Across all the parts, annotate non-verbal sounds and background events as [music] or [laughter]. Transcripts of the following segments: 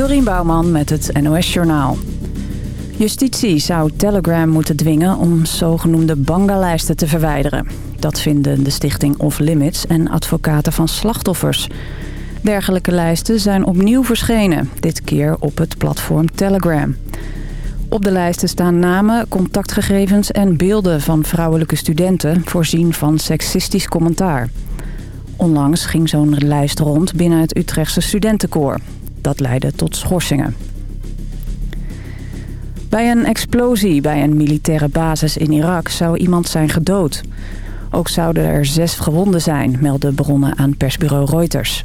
Dorien Bouwman met het NOS Journaal. Justitie zou Telegram moeten dwingen om zogenoemde bangalijsten te verwijderen. Dat vinden de stichting Off Limits en advocaten van slachtoffers. Dergelijke lijsten zijn opnieuw verschenen, dit keer op het platform Telegram. Op de lijsten staan namen, contactgegevens en beelden van vrouwelijke studenten... voorzien van seksistisch commentaar. Onlangs ging zo'n lijst rond binnen het Utrechtse studentenkoor. Dat leidde tot schorsingen. Bij een explosie bij een militaire basis in Irak zou iemand zijn gedood. Ook zouden er zes gewonden zijn, melden bronnen aan persbureau Reuters.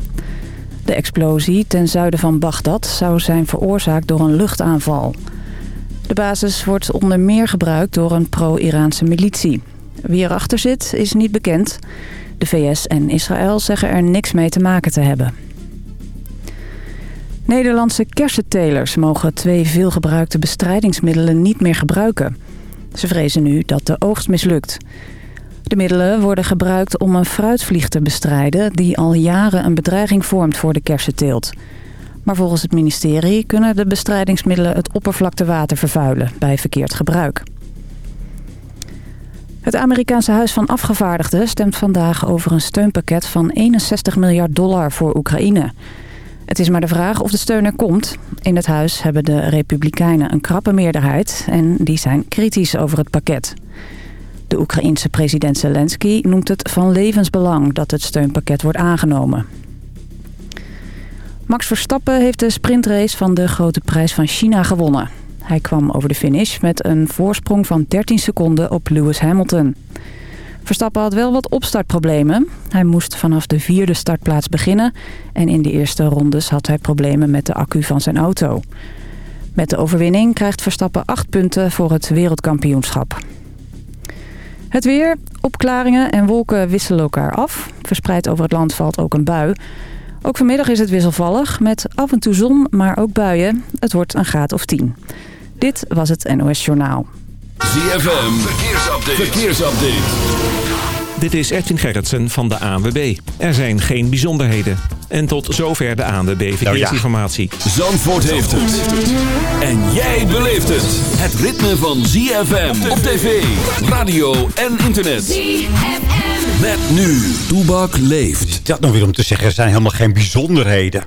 De explosie ten zuiden van Bagdad zou zijn veroorzaakt door een luchtaanval. De basis wordt onder meer gebruikt door een pro-Iraanse militie. Wie erachter zit is niet bekend. De VS en Israël zeggen er niks mee te maken te hebben. Nederlandse kersentelers mogen twee veelgebruikte bestrijdingsmiddelen niet meer gebruiken. Ze vrezen nu dat de oogst mislukt. De middelen worden gebruikt om een fruitvlieg te bestrijden... die al jaren een bedreiging vormt voor de kersenteelt. Maar volgens het ministerie kunnen de bestrijdingsmiddelen het oppervlaktewater vervuilen bij verkeerd gebruik. Het Amerikaanse Huis van Afgevaardigden stemt vandaag over een steunpakket van 61 miljard dollar voor Oekraïne. Het is maar de vraag of de steun er komt. In het huis hebben de Republikeinen een krappe meerderheid en die zijn kritisch over het pakket. De Oekraïense president Zelensky noemt het van levensbelang dat het steunpakket wordt aangenomen. Max Verstappen heeft de sprintrace van de Grote Prijs van China gewonnen. Hij kwam over de finish met een voorsprong van 13 seconden op Lewis Hamilton. Verstappen had wel wat opstartproblemen. Hij moest vanaf de vierde startplaats beginnen... en in de eerste rondes had hij problemen met de accu van zijn auto. Met de overwinning krijgt Verstappen 8 punten voor het wereldkampioenschap. Het weer, opklaringen en wolken wisselen elkaar af. Verspreid over het land valt ook een bui. Ook vanmiddag is het wisselvallig met af en toe zon, maar ook buien. Het wordt een graad of 10. Dit was het NOS Journaal. ZFM, verkeersupdate. verkeersupdate. Dit is Edwin Gerritsen van de ANWB. Er zijn geen bijzonderheden. En tot zover de ANWB Verkeersinformatie. Zandvoort heeft het. En jij beleeft het. Het ritme van ZFM op tv, radio en internet. ZFM. Met nu, Toebak leeft. Dat nog weer om te zeggen, er zijn helemaal geen bijzonderheden.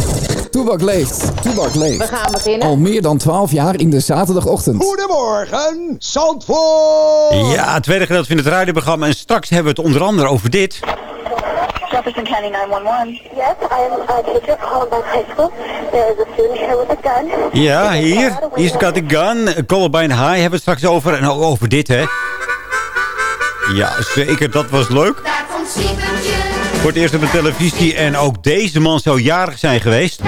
Toebak leeft. Toebak leeft. We gaan beginnen. Al meer dan 12 jaar in de zaterdagochtend. Goedemorgen, Zandvoort. Ja, het tweede gedeelte van het radioprogramma. En straks hebben we het onder andere over dit. Jefferson County 911. Yes, I am a teacher at Columbine High School. There is a student here with a gun. Ja, hier. He's got a gun. Columbine High hebben we het straks over. En ook over dit, hè. Ja, zeker. Dat was leuk. Voor het eerst op de televisie. En ook deze man zou jarig zijn geweest.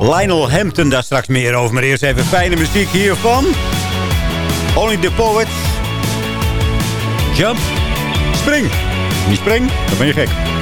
Lionel Hampton, daar straks meer over. Maar eerst even fijne muziek hiervan. Only the Poets. Jump. Spring. Niet spring, dan ben je gek.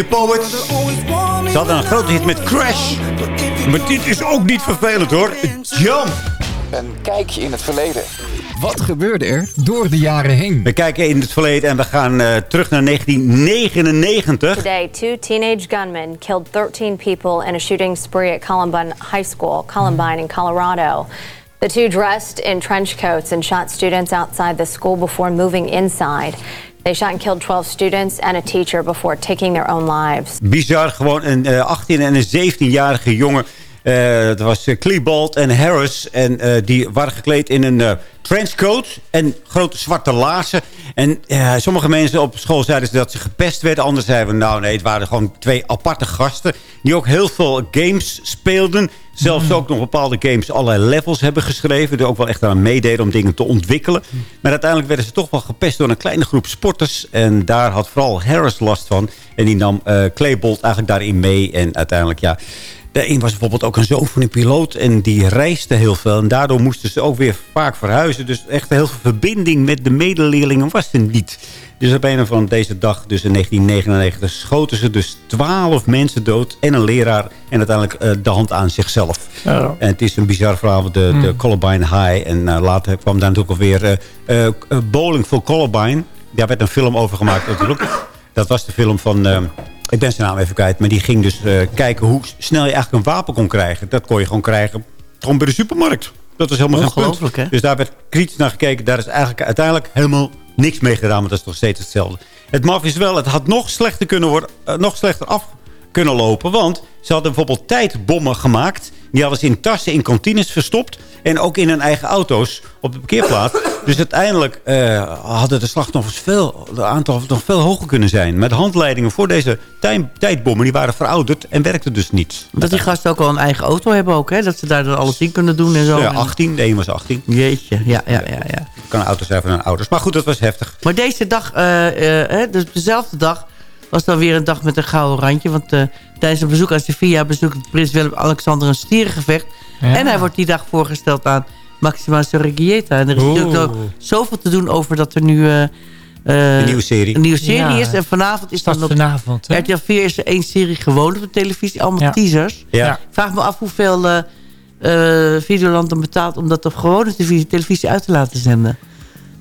The Poets. Ze hadden een grote hit met Crash. Maar dit is ook niet vervelend hoor. Jump. Een kijkje in het verleden. Wat gebeurde er door de jaren heen? We kijken in het verleden en we gaan uh, terug naar 1999. Today, two teenage gunmen killed 13 people in a shooting spree at Columbine High School, Columbine in Colorado. The two dressed in trench coats and shot students outside the school before moving inside. They shot and killed 12 students and a teacher before taking their own lives. Bizar, gewoon een uh, 18 en een 17-jarige jongen. Uh, dat was uh, en Harris. En die waren gekleed in een trenchcoat en grote zwarte laarzen. En sommige mensen op school zeiden ze dat ze gepest werden. Anderen zeiden nou nee, het waren gewoon twee aparte gasten. Die ook heel veel games speelden. Zelfs ook nog bepaalde games allerlei levels hebben geschreven. Die ook wel echt aan meededen om dingen te ontwikkelen. Maar uiteindelijk werden ze toch wel gepest door een kleine groep sporters. En daar had vooral Harris last van. En die nam Klebold eigenlijk daarin mee. En uiteindelijk ja... De een was bijvoorbeeld ook een zoon van een piloot. En die reisde heel veel. En daardoor moesten ze ook weer vaak verhuizen. Dus echt heel veel verbinding met de medeleerlingen was er niet. Dus op een van deze dag, dus in 1999, schoten ze dus twaalf mensen dood. En een leraar. En uiteindelijk uh, de hand aan zichzelf. En het is een bizar verhaal, de, mm. de Columbine High. En uh, later kwam daar natuurlijk alweer uh, Bowling for Columbine. Daar werd een film over gemaakt natuurlijk. Dat was de film van ik ben zijn naam even kwijt. Maar die ging dus kijken hoe snel je eigenlijk een wapen kon krijgen. Dat kon je gewoon krijgen gewoon bij de supermarkt. Dat is helemaal Ongelooflijk, hè? Dus daar werd kritisch naar gekeken. Daar is eigenlijk uiteindelijk helemaal niks mee gedaan. Maar dat is nog steeds hetzelfde. Het maf is wel, het had nog slechter kunnen worden. Uh, nog slechter af kunnen lopen. Want ze hadden bijvoorbeeld tijdbommen gemaakt. Die hadden ze in tassen in kantines verstopt. En ook in hun eigen auto's op de parkeerplaats. [laughs] dus uiteindelijk uh, hadden de slachtoffers veel, de aantal nog veel hoger kunnen zijn. Met handleidingen voor deze tijdbommen. Die waren verouderd en werkten dus niet. Dat die gasten ook al een eigen auto hebben ook. Hè? Dat ze daar dan alles in kunnen doen en zo. Ja, 18. De een was 18. Jeetje, ja, ja, ja. ja. Kan een auto zijn van hun ouders. Maar goed, dat was heftig. Maar deze dag, uh, uh, dus dezelfde dag was dan weer een dag met een gouden randje. Want uh, tijdens een bezoek aan Sevilla bezoekt prins Willem-Alexander een stierengevecht. Ja. En hij wordt die dag voorgesteld aan Maxima Sorregieta. En er is natuurlijk ook zoveel te doen over dat er nu... Uh, uh, een nieuwe serie. Een nieuwe serie ja. is. En vanavond is dan op vanavond, RTL 4 is er één serie gewoon op de televisie. Allemaal ja. teasers. Ja. Ik vraag me af hoeveel uh, Videoland dan betaalt... om dat op gewone televisie, televisie uit te laten zenden.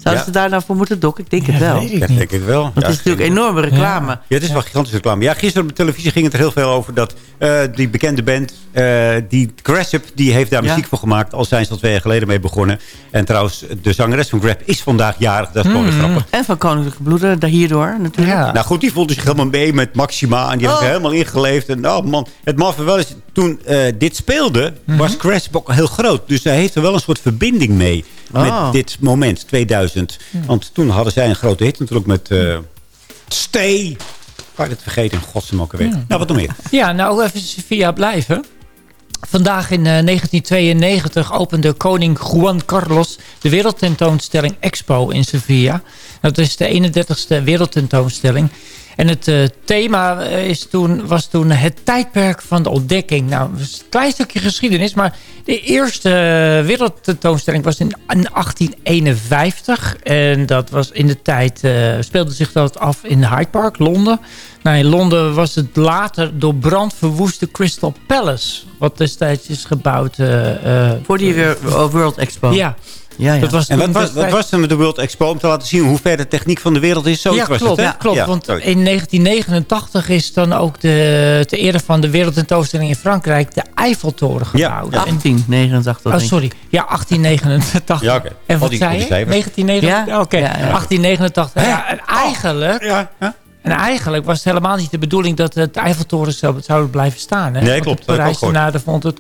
Zouden ze daar nou voor moeten dokken? Ik denk het wel. Ik denk ik wel. Want het is natuurlijk enorme reclame. Ja, het is wel gigantische reclame. Ja, gisteren op de televisie ging het er heel veel over... dat uh, die bekende band, uh, die Grassup, die heeft daar muziek voor gemaakt. Al zijn ze al twee jaar geleden mee begonnen. En trouwens, de zangeres van Grab is vandaag jarig. Dat is gewoon mm. grappig. En van Koninklijke Bloeden, daar hierdoor natuurlijk. Ja. Nou goed, die voelde zich helemaal mee met Maxima. En die oh. heeft er helemaal ingeleefd. En oh man, het maffe wel eens... Toen uh, dit speelde, mm -hmm. was Grassup ook heel groot. Dus hij heeft er wel een soort verbinding mee met oh. dit moment, 2000. Ja. Want toen hadden zij een grote hit natuurlijk met uh, Stay. Kan je het vergeten? In godsnaam ook weer. Ja. Nou, wat nog meer? Ja, nou even via blijven. Vandaag in uh, 1992 opende koning Juan Carlos de wereldtentoonstelling Expo in Sevilla. Dat is de 31ste wereldtentoonstelling. En het uh, thema is toen, was toen het tijdperk van de ontdekking. Nou, een klein stukje geschiedenis, maar de eerste wereldtentoonstelling was in, in 1851. En dat was in de tijd, uh, speelde zich dat af in Hyde Park, Londen. Nou, in Londen was het later door brand verwoeste Crystal Palace. Wat destijds is gebouwd. Uh, Voor die World Expo. Ja. Ja, ja. Dat was en wat was, wat was er met de World Expo om te laten zien hoe ver de techniek van de wereld is? Zo ja, was klopt. Het, ja, klopt. Want in 1989 is dan ook de, te ere van de wereldtentoonstelling in Frankrijk de Eiffeltoren gebouwd. Ja, 1889. Oh, sorry. Ja, 1889. Ja, okay. En wat zei je? 1989? Ja, oké. Okay. 1889. Ja, en eigenlijk... Ja, ja. En eigenlijk was het helemaal niet de bedoeling dat het Eiffeltoren zou, zou blijven staan. Hè? Nee, klopt. De Parijzenaar vond het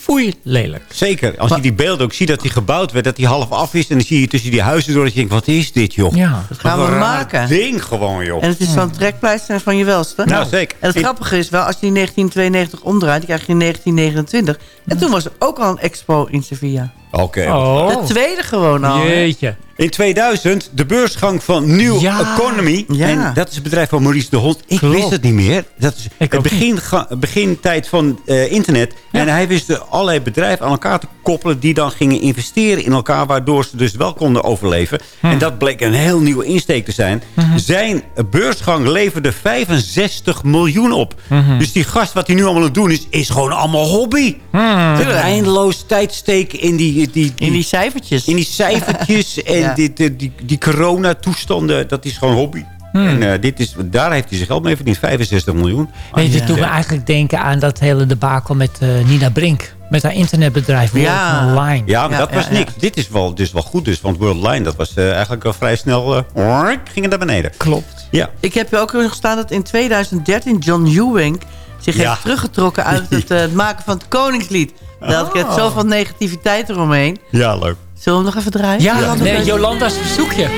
foei lelijk. Zeker. Als je die beelden ook ziet dat die gebouwd werd, dat die half af is. En dan zie je tussen die huizen door dat je denkt, wat is dit joh? Ja, dat gaan we maken. ding gewoon joh. En het is van trekpleister en van je welste. Nou, zeker. En het grappige is wel, als je in 1992 omdraait, dan krijg je in 1929. En toen was er ook al een expo in Sevilla. Oké. Oh. De tweede gewoon al. Jeetje. In 2000 de beursgang van New Ja. Economy. Ja. En dat is het bedrijf van Maurice de Hond. Ik Klopt. wist het niet meer. Dat is Ik het begin, begintijd van eh, internet. En hij wist de allerlei bedrijven aan elkaar te koppelen... die dan gingen investeren in elkaar... waardoor ze dus wel konden overleven. Hm. En dat bleek een heel nieuwe insteek te zijn. Mhm. Zijn beursgang leverde 65 miljoen op. Mhm. Dus die gast wat hij nu allemaal aan het doen is... is gewoon allemaal hobby. Eindeloos tijd steken in die, die, die, In die cijfertjes. in die cijfertjes [laughs] en Ja. die, die, die, die coronatoestanden, dat is gewoon hobby. En eh, dit is, daar heeft hij zijn geld mee verdiend, 65 miljoen. Weet je, ja. me eigenlijk denken aan dat hele debakel met eh, Nina Brink. Met haar internetbedrijf World Ja. Online. Ja, maar Ja, dat was niks. Dit is wel, dus wel goed dus, want Worldline, dat was eh, eigenlijk al vrij snel, eh, ging het naar beneden. Klopt. Ja. Ik heb ook nog gestaan dat in 2013 John Ewing zich Ja. heeft teruggetrokken uit het, eh, het maken van het Koningslied. Daar had ik Oh. het zoveel negativiteit eromheen. ja, leuk. Zullen we hem nog even draaien? Ja, Jolanda? nee, Jolanda's verzoekje.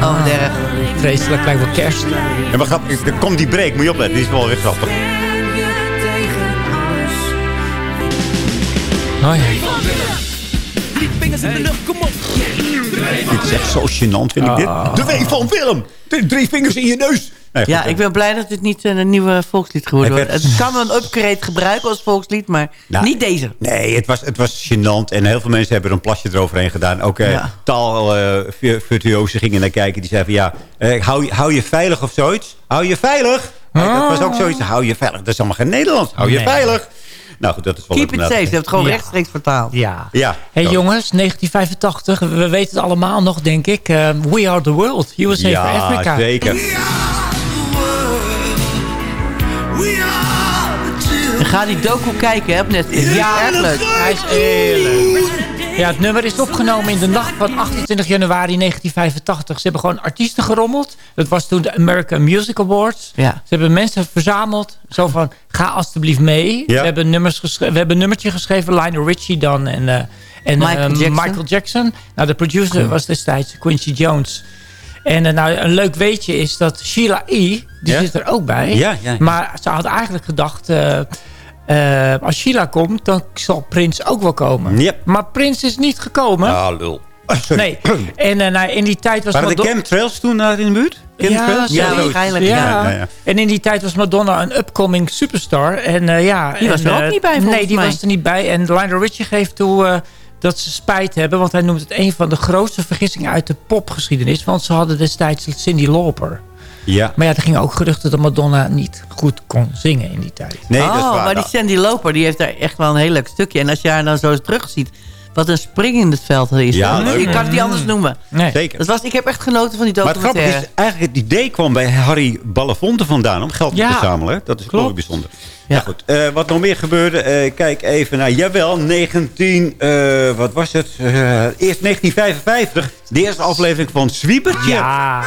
Oh, wat erg. Vreselijk, lijkt wel kerst. En wat grappig, er komt die break, moet je opletten, die is wel weer grappig. Oh, ja. Dit is echt zo gênant, vind ik dit. De W van Willem! De drie vingers in je neus! Nee, Ja, eh, ik ben blij dat dit niet een nieuwe volkslied geworden wordt. werd- Het kan wel een upgrade gebruiken als volkslied, maar Nou, niet deze. Nee, het was, het was gênant. En heel veel mensen hebben er een plasje eroverheen gedaan. Ook eh Ja. taalvirtuozen gingen naar kijken. Die zeiden van ja, eh, hou, je- hou je veilig of zoiets? Hou je veilig? Eh, Dat was ook zoiets. Hou je veilig. Dat is allemaal geen Nederlands. Hou je Nee. veilig. Nou goed, dat is wel Keep it safe. hebben het gewoon Ja. rechtstreeks vertaald. Ja. Ja. Hey jongens, 1985. We weten het allemaal nog, denk ik. Eh, We Are The World. USA Ja, for Africa. zeker. Ga die docu kijken hè, Netflix. Ja, erg leuk. Hij is eerlijk. Ja, het nummer is opgenomen in de nacht van 28 januari 1985. Ze hebben gewoon artiesten gerommeld. Dat was toen de American Music Awards. Ja. Ze hebben mensen verzameld. Zo van, ga alstublieft mee. Ja. We, hebben nummers we hebben een nummertje geschreven. Lionel Richie dan. En, eh, en Michael eh, Jackson. Michael Jackson. Nou, de producer was destijds Quincy Jones. En eh, nou, een leuk weetje is dat Sheila E. Die Ja? zit er ook bij. Ja, ja, ja. Maar ze had eigenlijk gedacht... eh, eh, als Sheila komt, dan zal Prins ook wel komen. Yep. Maar Prins is niet gekomen. Ah, lul. Sorry. [laughs] Nee. En eh, nou, in die tijd was Waren de Madonna... chemtrails toen daar in de buurt? Ja? Ja, waarschijnlijk, Ja. ja, ja. En in die tijd was Madonna een upcoming superstar. En, eh, ja, Die was er ook eh, niet bij, volgens Nee, die mij. was er niet bij. En Lionel Richie geeft toe eh, dat ze spijt hebben. Want hij noemt het een van de grootste vergissingen uit de popgeschiedenis. Want ze hadden destijds Cindy Lauper. Ja. Maar ja, er gingen ook geruchten dat Madonna niet goed kon zingen in die tijd. Nee, oh, dat is waar. maar die Sandy Loper die heeft daar echt wel een heel leuk stukje. En als je haar dan zo terug ziet, wat een spring in het veld is. Ja, leuk. Je kan het niet anders noemen. Nee. Zeker. Dat was, ik heb echt genoten van die Maar het grappige documentaire. is, eigenlijk het idee kwam bij Harry Balafonte vandaan om geld Ja. te verzamelen. Dat is ook bijzonder. Ja. Goed, eh, wat nog meer gebeurde, eh, kijk even naar, jawel, 19, eh, wat was het? Eh, eerst 1955, de eerste aflevering van Zwiebertje. Ja.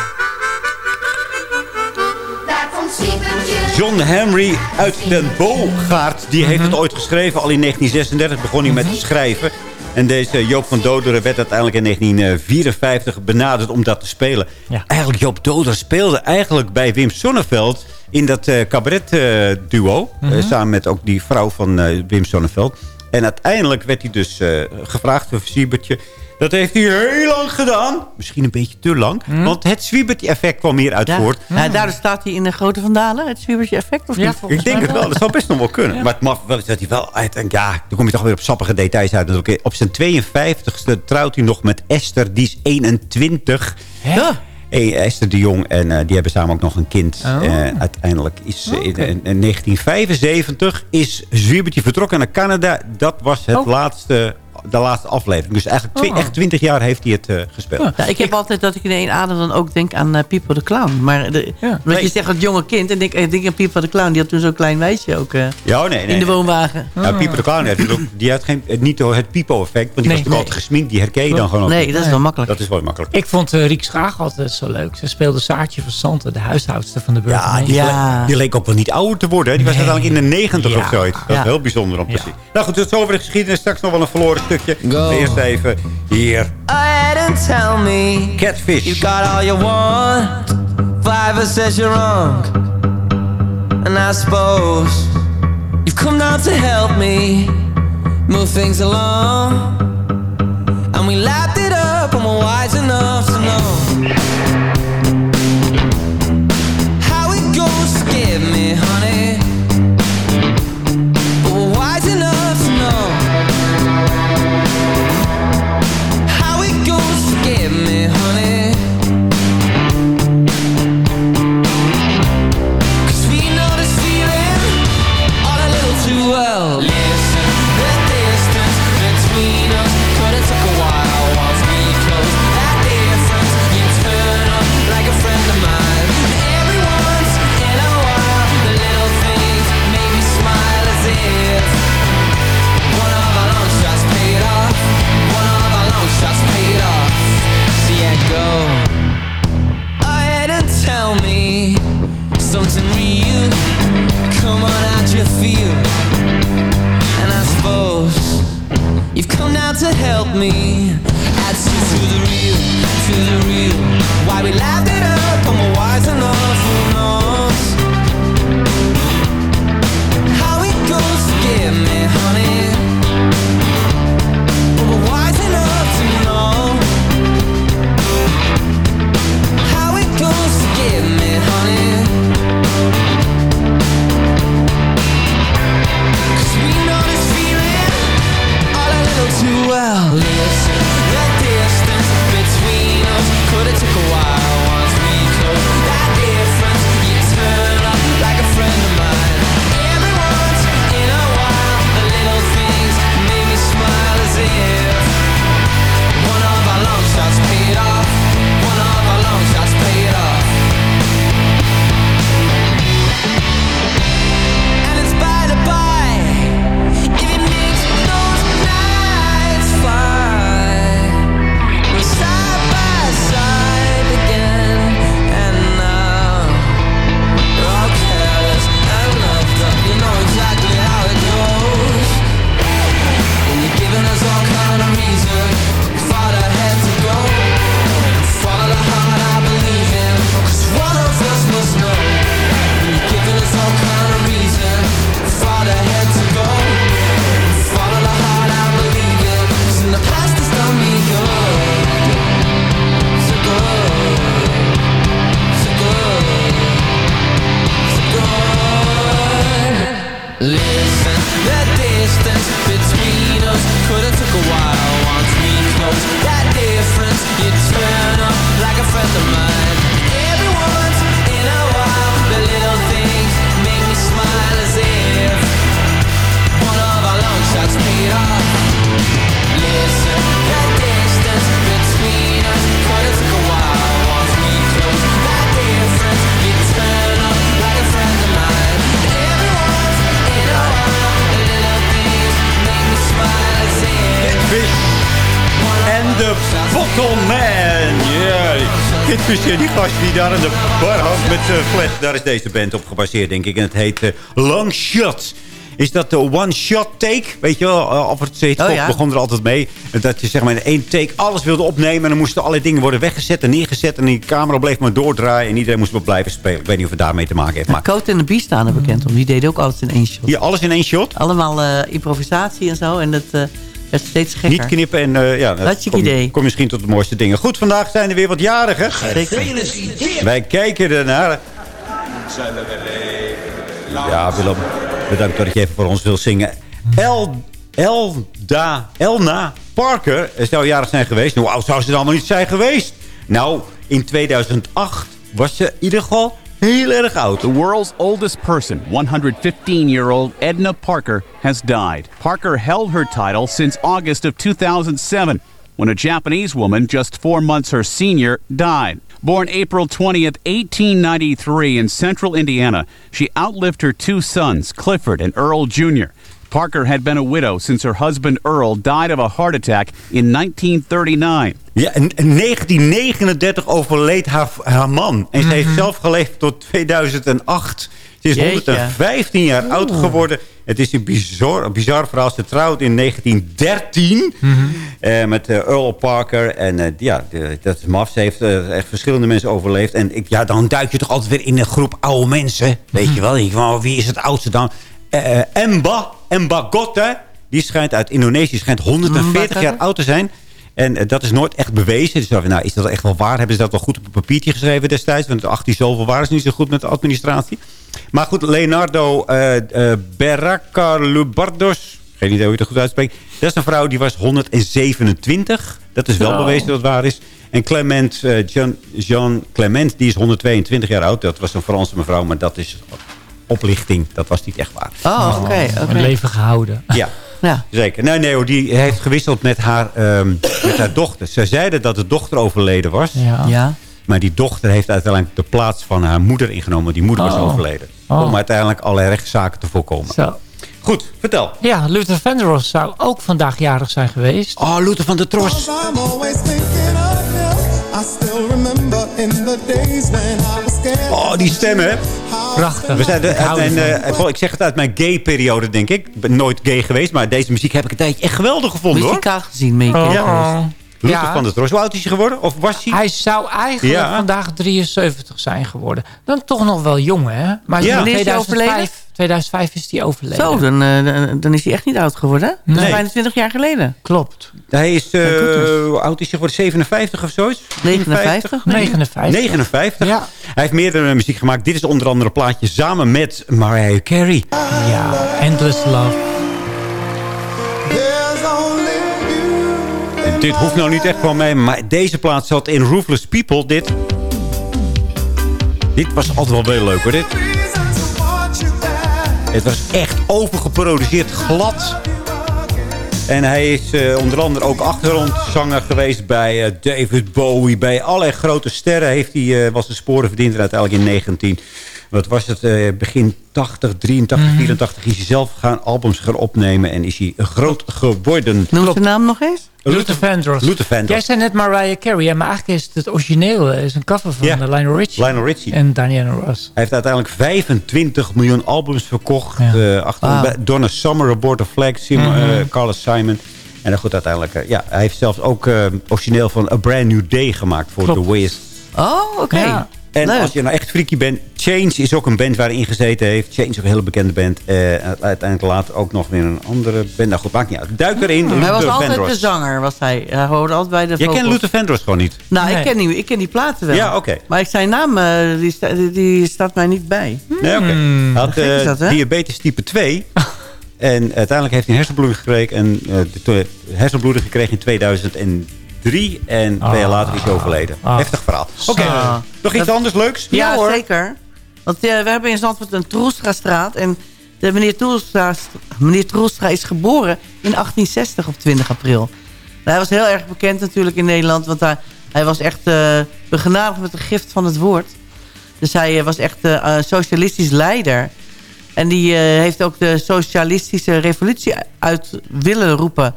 John Henry uit den Boogaard, die heeft Mhm. het ooit geschreven. Al in 1936 begon hij met te schrijven. En deze Joop van Doderen werd uiteindelijk in 1954 benaderd om dat te spelen. Ja. Eigenlijk Joop Doderen speelde eigenlijk bij Wim Sonneveld in dat eh cabaret-duo. Mhm. samen met ook die vrouw van eh, Wim Sonneveld. En uiteindelijk werd hij dus eh, gevraagd voor Siebertje. Dat heeft hij heel lang gedaan. Misschien een beetje te lang. Want het Zwiebertje-effect kwam hieruit Ja. voort. Ja, daardoor staat hij in de Grote Vandalen, het zwiebertje effect, of Ja, niet? Ik denk het wel. Dat zou best nog wel kunnen. Maar het mag wel is dat hij wel uit... Ja, dan kom je toch weer op sappige details uit. Op zijn 52ste trouwt hij nog met Esther. Die is 21. Ja. Eh, Esther de Jong. En eh, die hebben samen ook nog een kind. Oh. Eh, uiteindelijk is in, in- in 1975 is Zwiebertje vertrokken naar Canada. Dat was het Oh. laatste, de laatste aflevering. Dus eigenlijk twee, Oh. echt 20 jaar heeft hij het eh, gespeeld. Ja, ik heb altijd dat ik in één adem dan ook denk aan uh, Pipo de Clown. Maar de, Ja. Nee. je zegt het jonge kind. En denk, ik denk aan Pipo de Clown. Die had toen zo'n klein meisje ook uh, Ja, oh, nee, nee. in de nee. woonwagen. Nou, Pieper de Clown heeft natuurlijk- die had geen, eh, niet het Pipo-effect. Want die Nee. was natuurlijk altijd gesminkt. Die herken je dan gewoon ook Nee, dat is wel makkelijk. Dat is wel makkelijk. Ik vond uh, Riek Schaag altijd zo leuk. Ze speelde Saartje van Santen, de huishoudster van de Ja, burgemeester. die, Ja. Leek, die leek ook wel niet ouder te worden. hè. Die was Nee. uiteindelijk in de negentig Ja. of zoiets. Dat is Ja. heel bijzonder om te Ja. zien. Nou goed, tot zover de geschiedenis. Straks nog wel een verloren stukje. Go. Eerst even hier. and tell me Catfish. you got all you want. Fiverr says you're wrong. And I suppose you've come down to help me. move things along. And we lapped it up and we're wise enough me. Bottle Man. Yeah. Kitfish en die gast die daar in de bar hangt met zijn fles. Daar is deze band op gebaseerd, denk ik. En het heet eh, Long Shot. Is dat de one-shot take? Weet je wel, uh, Alfred Hitchcock Oh, ja. begon er altijd mee. Dat je zeg maar in één take alles wilde opnemen. En dan moesten allerlei dingen worden weggezet en neergezet. En die camera bleef maar doordraaien. En iedereen moest maar blijven spelen. Ik weet niet of het daarmee te maken heeft. Maar Coat en de Bie staan er bekend om. Die deden ook alles in één shot. hier alles in één shot. Allemaal eh, improvisatie en zo. En dat eh, werd steeds gekker. Niet knippen en uh, ja, dat kom, idee. kom misschien tot de mooiste dingen. Goed, vandaag zijn er weer wat jarigen. Wij kijken ernaar. Ja, Willem, bedankt dat je even voor ons wil zingen. El, Elda, Elna Parker zou jarig zijn geweest. Nou, Hoe oud zou ze dan allemaal niet zijn geweest? Nou, in 2008 was ze in ieder geval heel erg oud. The world's oldest person, 115-year-old Edna Parker, has died. Parker held her title since August of 2007, when a Japanese woman just four months her senior died. Born April 20th, 1893 in central Indiana, she outlived her two sons, Clifford and Earl Jr. Parker had been a widow since her husband Earl died of a heart attack in 1939. Ja, in in 1939 overleed haar, haar man. En ze heeft zelf geleefd tot 2008. Ze is Jeetje. 115 jaar oud geworden. Het is een bizar, bizar verhaal. Ze trouwde in 1913 eh, met eh, Earl Parker. En eh, ja, de- dat is maf. Ze heeft echt verschillende mensen overleefd. En ik, ja, dan duik je toch altijd weer in een groep oude mensen. Weet je wel? Je, van, wie is het oudste dan? Emba, Emba Gotte. Die schijnt uit Indonesië schijnt 140 jaar oud te zijn. En eh, dat is nooit echt bewezen. Dus nou, is dat echt wel waar? Hebben ze dat wel goed op een papiertje geschreven destijds? Want 18 zoveel waren ze niet zo goed met de administratie. Maar goed, Leonardo uh, uh. Geen idee hoe je het goed uitspreekt. Dat is een vrouw die was 127. Dat is wel bewezen dat het waar is. En Clement, eh, Jean, Jean Clement, die is 122 jaar oud. Dat was een Franse mevrouw, maar dat is oplichting. Dat was niet echt waar. Oh, oké. oké. Een leven gehouden. Ja, Ja. zeker. Nee, nee hoor, die heeft gewisseld met haar, ehm, met haar dochter. Ze zeiden dat de dochter overleden was. Ja. Ja. Maar die dochter heeft uiteindelijk de plaats van haar moeder ingenomen. Die moeder was Oh. overleden. Oh. Om uiteindelijk allerlei rechtszaken te voorkomen. Zo. Goed, vertel. Ja, Luther Vandross zou ook vandaag jarig zijn geweest. Oh, Luther van de Tros. I'm always thinking of you. I still remember in the days when I was scared. Oh, die stem, hè? Prachtig. We zijn de, Ik mijn, ervan. eh, ik zeg het uit mijn gay-periode, denk ik. Ik ben nooit gay geweest, maar deze muziek heb ik een tijdje echt geweldig gevonden, hoor. Muzikaal gezien mee. Oh. Ja. Luther Ja. van de Tros. Hoe oud is hij geworden? Of was hij? Hij zou eigenlijk Ja. vandaag 73 zijn geworden. Dan toch nog wel jong, hè? Maar Ja. is hij 2005, overleden? 2005 is hij overleden. Zo, dan, eh, dan- dan is hij echt niet oud geworden. hè? Dat is Nee. bijna 20 jaar geleden. Klopt. Hij is, eh, dus. hoe oud is hij geworden? 57 of zoiets? 59? denk ik. 59. 59. Ja. Hij heeft meerdere muziek gemaakt. Dit is onder andere een plaatje samen met Mariah Carey. Ja, Endless Love. There's only you. En dit hoeft nou niet echt van mij, maar deze plaat zat in Roofless People. Dit, dit was altijd wel heel leuk hoor. Dit, het was echt overgeproduceerd, glad. En hij is eh, onder andere ook achtergrondzanger geweest bij eh, David Bowie. Bij allerlei grote sterren heeft hij, eh, was de sporen verdiend. En uiteindelijk in 19, wat was het, eh, begin 80, 83, 84 is hij zelf gaan albums gaan opnemen. En is hij groot geworden. Noem zijn naam nog eens? Luther Vandross. Luther Vandross. Jij zei net Mariah Carey, maar eigenlijk is het het origineel. Het is een cover van Ja. eh, Lionel Richie. Lionel Richie. En Diana Ross. Hij heeft uiteindelijk 25 miljoen albums verkocht. Ja. eh, achter Donna Summer, Aboard the Flag, Simon, Mhm. eh, Carlos Simon. En dan goed, uiteindelijk... eh, ja, hij heeft zelfs ook eh, origineel van A Brand New Day gemaakt voor Klopt. The Wiz. Oh, oké. Ja. En Leuk. als je nou echt freaky bent... Change is ook een band waar hij in gezeten heeft. Change is ook een hele bekende band. Eh, en uiteindelijk later ook nog weer een andere band. Nou goed, maakt niet uit. Duik erin. Hij was altijd de zanger, was hij. Hij hoorde altijd bij de Jij kent. Luther Vandross gewoon niet. Nou, Nee. ik, ken die, ik ken die platen wel. Ja, oké. Maar ik, zijn naam, eh, die, sta- die, die staat mij niet bij. Nee, oké. Hmm. Hij had eh, dat, diabetes type 2. [laughs] en uiteindelijk heeft hij een hersenbloeding gekregen. En eh, de hersenbloeding gekregen in 2003. En twee jaar later is hij overleden. Ah. Heftig verhaal. Oké, Ah. nog iets anders leuks? Ja, hoor. zeker. Want eh, we hebben in Zandvoort een Troelstrastraat. En de meneer, Troelstra, meneer Troelstra is geboren in 1860 op 20 april. Nou, hij was heel erg bekend natuurlijk in Nederland. Want hij, hij was echt eh begenadigd met de gift van het woord. Dus hij eh, was echt eh, socialistisch leider. En die eh, heeft ook de socialistische revolutie uit willen roepen.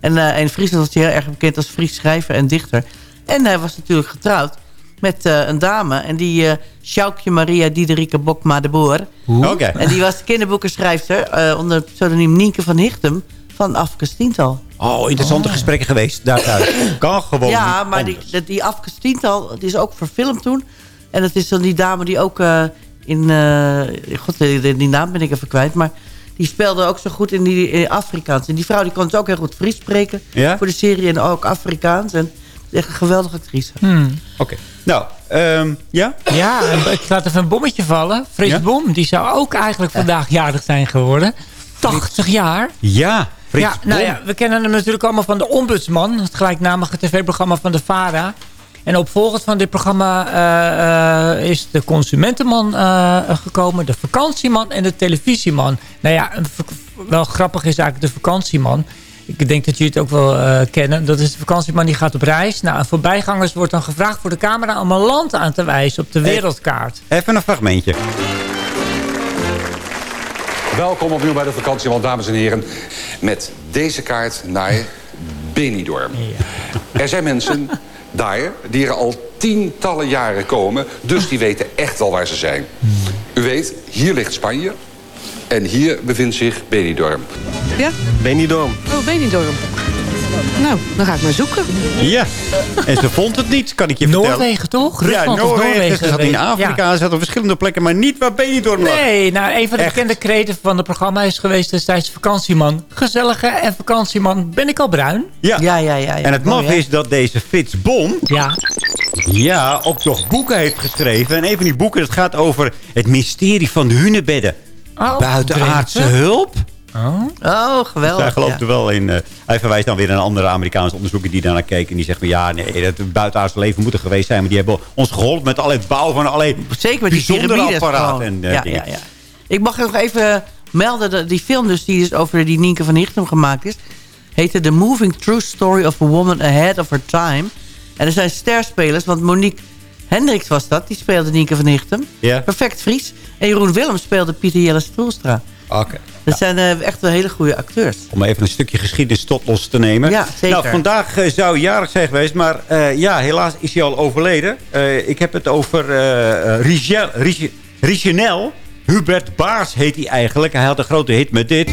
En eh, in Friesland was hij heel erg bekend als Fries schrijver en dichter. En hij was natuurlijk getrouwd met eh, een dame. En die eh Sjoukje Maria Diederike Bokma de Boer. Oké. En die was kinderboekenschrijfster eh, onder het pseudoniem Nienke van Hichtem van Afkes Tiental. Oh, interessante gesprekken geweest daar thuis. Kan gewoon ja, niet maar die, die, die Afkes Tiental het is ook verfilmd toen. En dat is dan die dame die ook eh, in... eh, God, die- die naam ben ik even kwijt. Maar die speelde ook zo goed in die Afrikaans. En die vrouw die kon het ook heel goed Fries spreken. Ja? Voor de serie en ook Afrikaans. En echt een geweldige actrice. Oké. Nou, ehm, ja? Ja, ik laat even een bommetje vallen. Frits Ja? Bom, die zou ook eigenlijk vandaag jarig zijn geworden. 80 jaar. Ja, Frits ja, nou Bom. ja, we kennen hem natuurlijk allemaal van de Ombudsman. Het gelijknamige tv-programma van de VARA. En opvolgend van dit programma eh, eh, is de consumentenman eh, gekomen. De vakantieman en de televisieman. Nou ja, wel grappig is eigenlijk de vakantieman. Ik denk dat jullie het ook wel eh, kennen. Dat is de vakantieman die gaat op reis. Nou, voorbijgangers wordt dan gevraagd voor de camera... om een land aan te wijzen op de wereldkaart. Even een fragmentje. Welkom opnieuw bij de vakantieman, dames en heren. Met deze kaart naar [laughs] Benidorm. Er zijn mensen daar die er al tientallen jaren komen. Dus die weten echt wel waar ze zijn. U weet, hier ligt Spanje. En hier bevindt zich Benidorm. Ja? Benidorm. Oh, Benidorm. Nou, dan ga ik maar zoeken. Ja, en ze vond het niet, kan ik je vertellen. Noorwegen toch? Ja, Rusland Noorwegen. Noorwegen Ze zat in. Afrika, Ja. ze zat op verschillende plekken, maar niet waar Benidorm lag. Nee, nou, een van de Echt. bekende kreten van het programma is geweest destijds vakantieman. Gezellige en vakantieman. Ben ik al bruin? Ja. Ja, ja, ja. ja. En het maf is dat deze Fitz Bom... Ja. Ja, ook nog boeken heeft geschreven. En een van die boeken dat gaat over het mysterie van de hunebedden. Oh, Buitenaardse hulp. Oh. Oh, Dus geweldig. hij gelooft ja. er wel in. eh, hij verwijst dan weer naar een andere Amerikaanse onderzoeker die daarnaar keek. En die zegt van ja, nee, het buitenaardse leven moet er geweest zijn. Maar die hebben ons geholpen met allerlei bouw van allerlei Zeker met die bijzondere apparaten. En, eh, ja, dingen. ja, ja. Ik mag nog even melden, dat die film dus die dus over die Nienke van Hichtem gemaakt is... heette The Moving True Story of a Woman Ahead of Her Time. En er zijn sterspelers, want Monique Hendricks was dat. Die speelde Nienke van Hichtem. Ja. Perfect Fries. En Jeroen Willems speelde Pieter Jelle Stoelstra. Oké. Dat zijn eh, echt wel hele goede acteurs. Om even een stukje geschiedenis tot los te nemen. Ja, zeker. Nou, vandaag eh, zou jarig zijn geweest. Maar eh, ja, helaas is hij al overleden. Ik heb het over Rigel, Rig- Riginel. Hubert Baars heet hij eigenlijk. Hij had een grote hit met dit.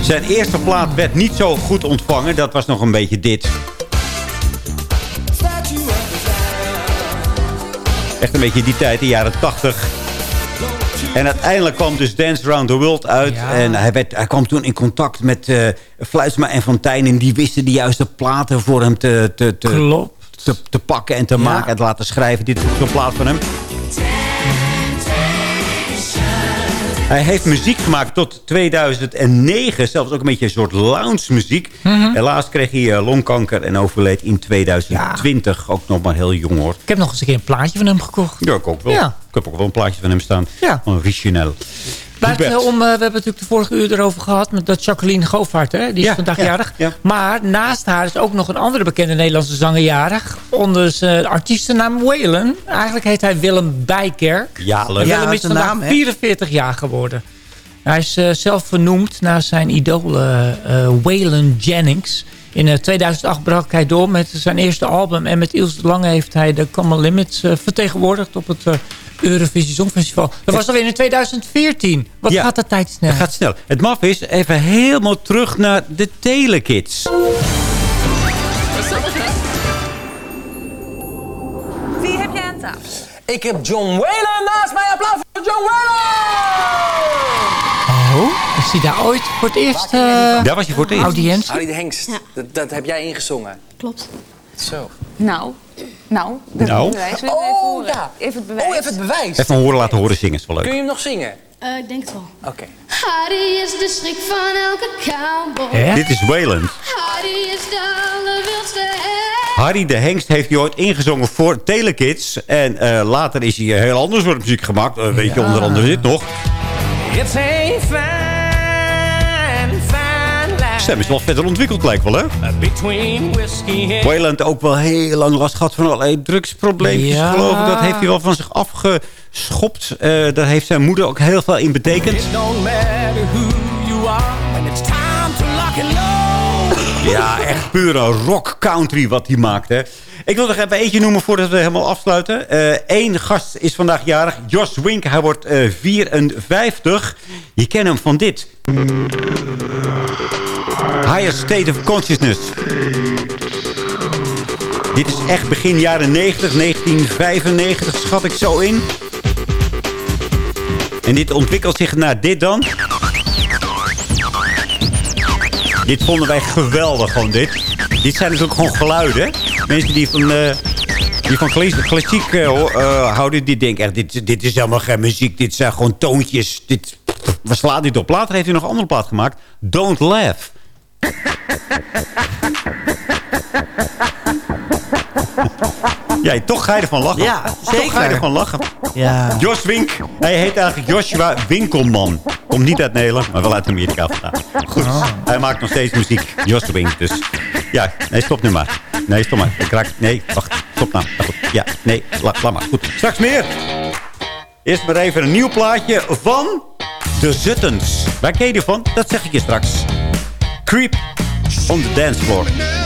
Zijn eerste plaat werd niet zo goed ontvangen. Dat was nog een beetje dit. Echt een beetje die tijd, de jaren 80. En uiteindelijk kwam dus Dance Around the World uit. Ja. En hij, werd, hij kwam toen in contact met eh Fluitsma en Fontijn. En die wisten de juiste platen voor hem te, te, te, te, te pakken en te maken en te laten schrijven. Dit is zo'n plaat van hem. Hij heeft muziek gemaakt tot 2009. Zelfs ook een beetje een soort lounge muziek. Helaas kreeg hij eh, longkanker en overleed in 2020. Ook nog maar heel jong hoor. Ik heb nog eens een keer een plaatje van hem gekocht. Ja, ik ook wel. Ja. Ik heb ook wel een plaatje van hem staan. Ja. Van Om, eh, we hebben natuurlijk de vorige uur erover gehad met dat Jacqueline Govaert, hè? die is Ja, vandaag ja, jarig. ja. Maar naast haar is ook nog een andere bekende Nederlandse zanger jarig. Onder zijn artiestennaam Waylon. Eigenlijk heet hij Willem Bijkerk. Ja, leuk. Willem is vandaag naam, hè? 44 jaar geworden. Hij is eh, zelf vernoemd naar zijn idool eh eh, Waylon Jennings. In eh, 2008 brak hij door met zijn eerste album. En met Ilse Lange heeft hij de Common Limits eh, vertegenwoordigd op het eh, Eurovisie Songfestival. Dat was alweer in 2014. Wat Ja. gaat de tijd snel? Het gaat snel. Het maf is even helemaal terug naar de Telekids. Wie heb jij aan tafel? Ik heb John Whalen naast mij. Applaus voor John Whalen! Oh, is hij daar ooit voor het eerst eh Daar was je voor het eerst. audiëntie? Harry de Hengst. Dat, dat heb jij ingezongen. Klopt. Zo. Nou, nou, dat Nou. bewijs. Wil je even Oh, horen? ja. Even het bewijs. Oh, even het bewijs. Even horen laten horen zingen, is wel Kun leuk. je hem nog zingen? Eh, ik denk het wel. Oké. Harry is de schrik van elke cowboy. Hè? Dit is Wayland. Harry is de allerwildste. Harry de Hengst heeft hij ooit ingezongen voor Telekids. En eh, later is hij een heel ander soort muziek gemaakt. Eh, weet je, onder andere dit nog. It's a Stem is wel verder ontwikkeld, lijkt wel, hè? and... Wayland ook wel heel lang last gehad van allerlei drugsprobleempjes, Ja. geloof ik. Dat heeft hij wel van zich afgeschopt. Eh daar heeft zijn moeder ook heel veel in betekend. It don't matter who you are when it's time to lock and load. Ja, echt pure rock country wat hij maakte. Ik wil nog even eentje noemen voordat we helemaal afsluiten. Eén gast is vandaag jarig. Josh Wink, hij wordt eh 54. Je kent hem van dit. Higher State of Consciousness. Dit is echt begin jaren 90, 1995 schat ik zo in. En dit ontwikkelt zich naar dit dan. Dit vonden wij geweldig, gewoon dit. Dit zijn dus ook gewoon geluiden. Mensen die van, eh, die van klas- klassiek eh, houden, die denken echt, dit, dit is helemaal geen muziek. Dit zijn gewoon toontjes. Dit, we slaan dit op. Later heeft hij nog een andere plaat gemaakt. Don't Laugh. [laughs] Ja, toch ga je ervan lachen. Ja, Toch ga je zeker. ervan lachen. Ja. Jos Wink. Hij heet eigenlijk Joshua Winkelman. Komt niet uit Nederland, maar wel uit Amerika vandaan. Goed, hij maakt nog steeds muziek. Jos Wink, dus... Ja, nee, stop nu maar. Nee, stop maar. Ik raak... Nee, wacht. Stop nou. Nou goed. Ja, nee, la- laat maar. Goed. Straks meer. Eerst maar even een nieuw plaatje van de Zuttens. Waar ken je die van? Dat zeg ik je straks. Creep on the dance floor.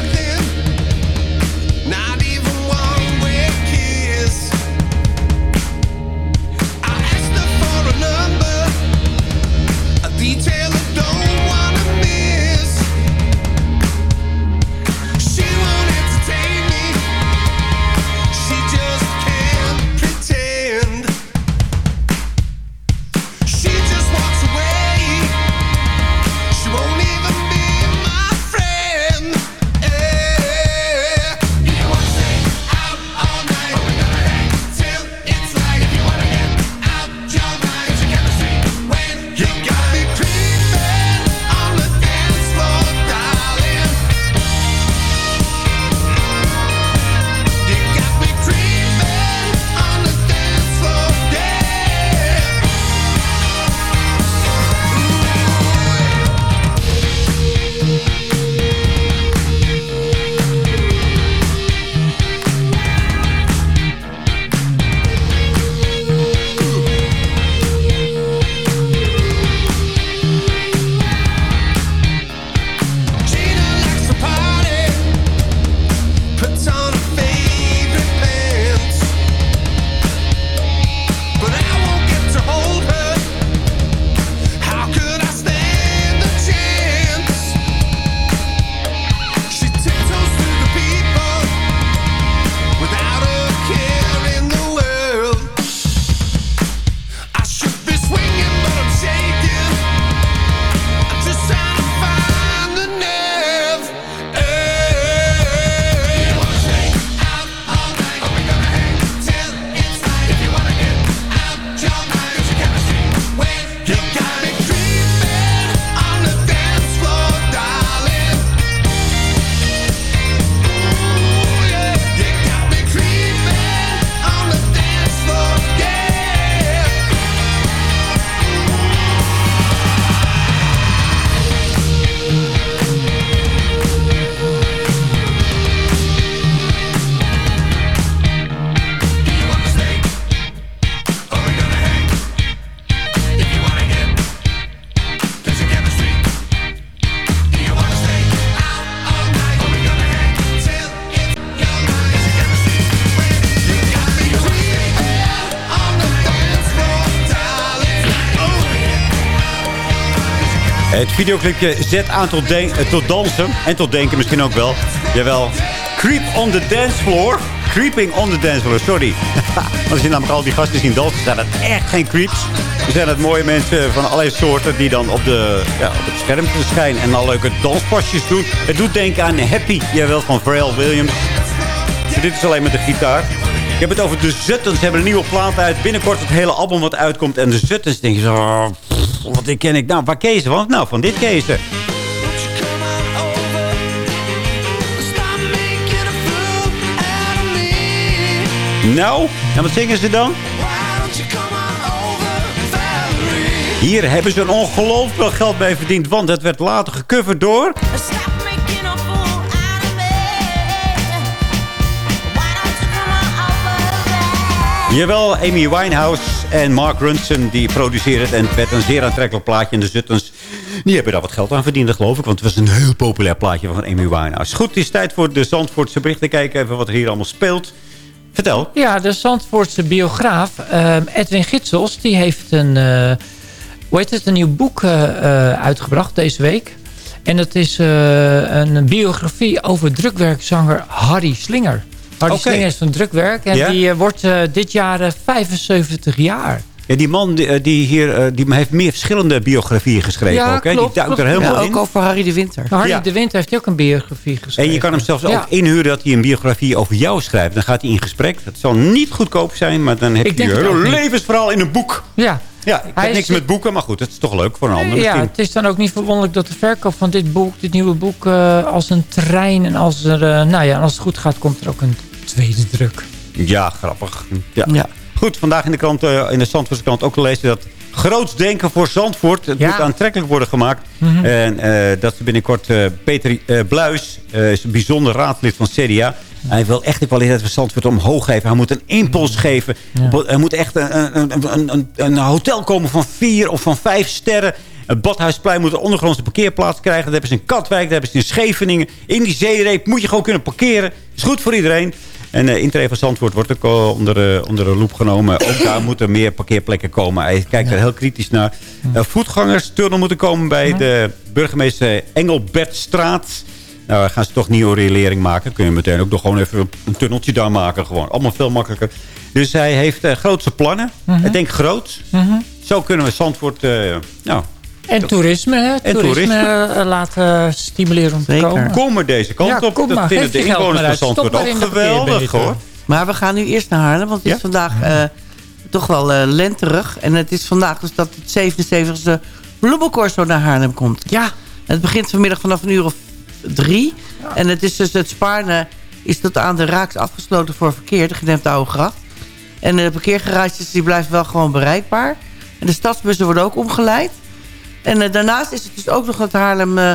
Het videoclipje zet aan tot, dansen. En tot denken misschien ook wel. Jawel. Creep on the dance floor. Creeping on the dance floor, sorry. [laughs] Want als je namelijk al die gasten zien dansen, zijn dat echt geen creeps. Er zijn het mooie mensen van allerlei soorten die dan op, de, ja, op het scherm verschijnen en al leuke danspasjes doen. Het doet denken aan Happy, jawel, van Pharrell Williams. Dit is alleen met de gitaar. Ik heb het over de Zuttens. Ze hebben een nieuwe plaat uit. Binnenkort het hele album wat uitkomt. En de Zuttens denk je zo... wat ken ik nou? Waar kezen? Want nou, van dit kezen. Nou, en wat zingen ze dan? Hier hebben ze een ongelooflijk geld bij verdiend. Want het werd later gecoverd door... Jawel, Amy Winehouse en Mark Ronson die produceren het. En het werd een zeer aantrekkelijk plaatje. En de Zuttens die hebben daar wat geld aan verdiend, geloof ik. Want het was een heel populair plaatje van Amy Winehouse. Goed, het is tijd voor de Zandvoortse berichten. Kijken even wat er hier allemaal speelt. Vertel. Ja, de Zandvoortse biograaf ehm, Edwin Gitsels... die heeft een, eh, hoe heet het, een nieuw boek eh, eh, uitgebracht deze week. En dat is een biografie over drukwerkzanger Harry Slinger. Harry Oké. Slinger is van drukwerk en Ja? die eh, wordt eh, dit jaar eh, 75 jaar. Ja, die man die, eh, die hier eh, die heeft meer verschillende biografieën geschreven. Ja, ook, hè? klopt, die duikt er helemaal Ja, in. ook over Harry de Winter. Harry Ja. de Winter heeft ook een biografie geschreven. En je kan hem zelfs Ja. ook inhuren dat hij een biografie over jou schrijft. Dan gaat hij in gesprek. Dat zal niet goedkoop zijn, maar dan heb Ik je je levensverhaal in een boek. Ja. Ja, ik Hij heb is- niks met boeken, maar goed, het is toch leuk voor een ander Ja, misschien. het is dan ook niet verwonderlijk dat de verkoop van dit boek, dit nieuwe boek, eh, als een trein en als, er, eh, nou ja, en als het goed gaat, komt er ook een tweede druk. Ja, grappig. Ja. Goed, vandaag in de krant, eh, in de Zandvoortse krant ook gelezen dat groots denken voor Zandvoort. Het Ja. moet aantrekkelijk worden gemaakt. Mhm. En eh, dat ze binnenkort eh, Peter eh, Bluis, eh, is een bijzonder raadslid van CDA. Hij wil echt de kwaliteit van Zandvoort omhoog geven. Hij moet een impuls geven. Er moet echt een, een, een, een, een hotel komen van vier of van vijf sterren. Het Badhuisplein moet een ondergrondse parkeerplaats krijgen. Dat hebben ze in Katwijk, dat hebben ze in Scheveningen. In die zeereep moet je gewoon kunnen parkeren. is goed voor iedereen. En uh, van Zandvoort wordt ook al onder, uh, onder de loep genomen. Ook daar moeten meer parkeerplekken komen. Hij kijkt er heel kritisch naar. Uh, voetgangers tunnel moeten komen bij de burgemeester Engelbertstraat. Nou, gaan ze toch nieuwe relering maken. Kun je meteen ook nog gewoon even een tunneltje daar maken. Gewoon allemaal veel makkelijker. Dus hij heeft uh, grootste plannen. -hmm. Ik denk groot. Mm -hmm. Zo kunnen we Zandvoort... Nou, en toerisme, hè? En toerisme, toerisme. Uh, laten stimuleren om Zeker. te komen. Kom maar deze kant ja, op. Kom dat maar. vinden de inwoners van Zandvoort ook geweldig, hoor. Maar we gaan nu eerst naar Haarlem, want het is vandaag uh, toch wel uh, lenterig. En het is vandaag dus dat het 77e bloemencorso naar Haarlem komt. Ja. Het begint vanmiddag vanaf een uur of drie. Ja. En het is dus het Spaarne is tot aan de Raaks afgesloten voor verkeer, de gedempte oude gracht. En de parkeergarages die blijven wel gewoon bereikbaar. En de stadsbussen worden ook omgeleid. En uh, daarnaast is het dus ook nog dat Haarlem... Uh,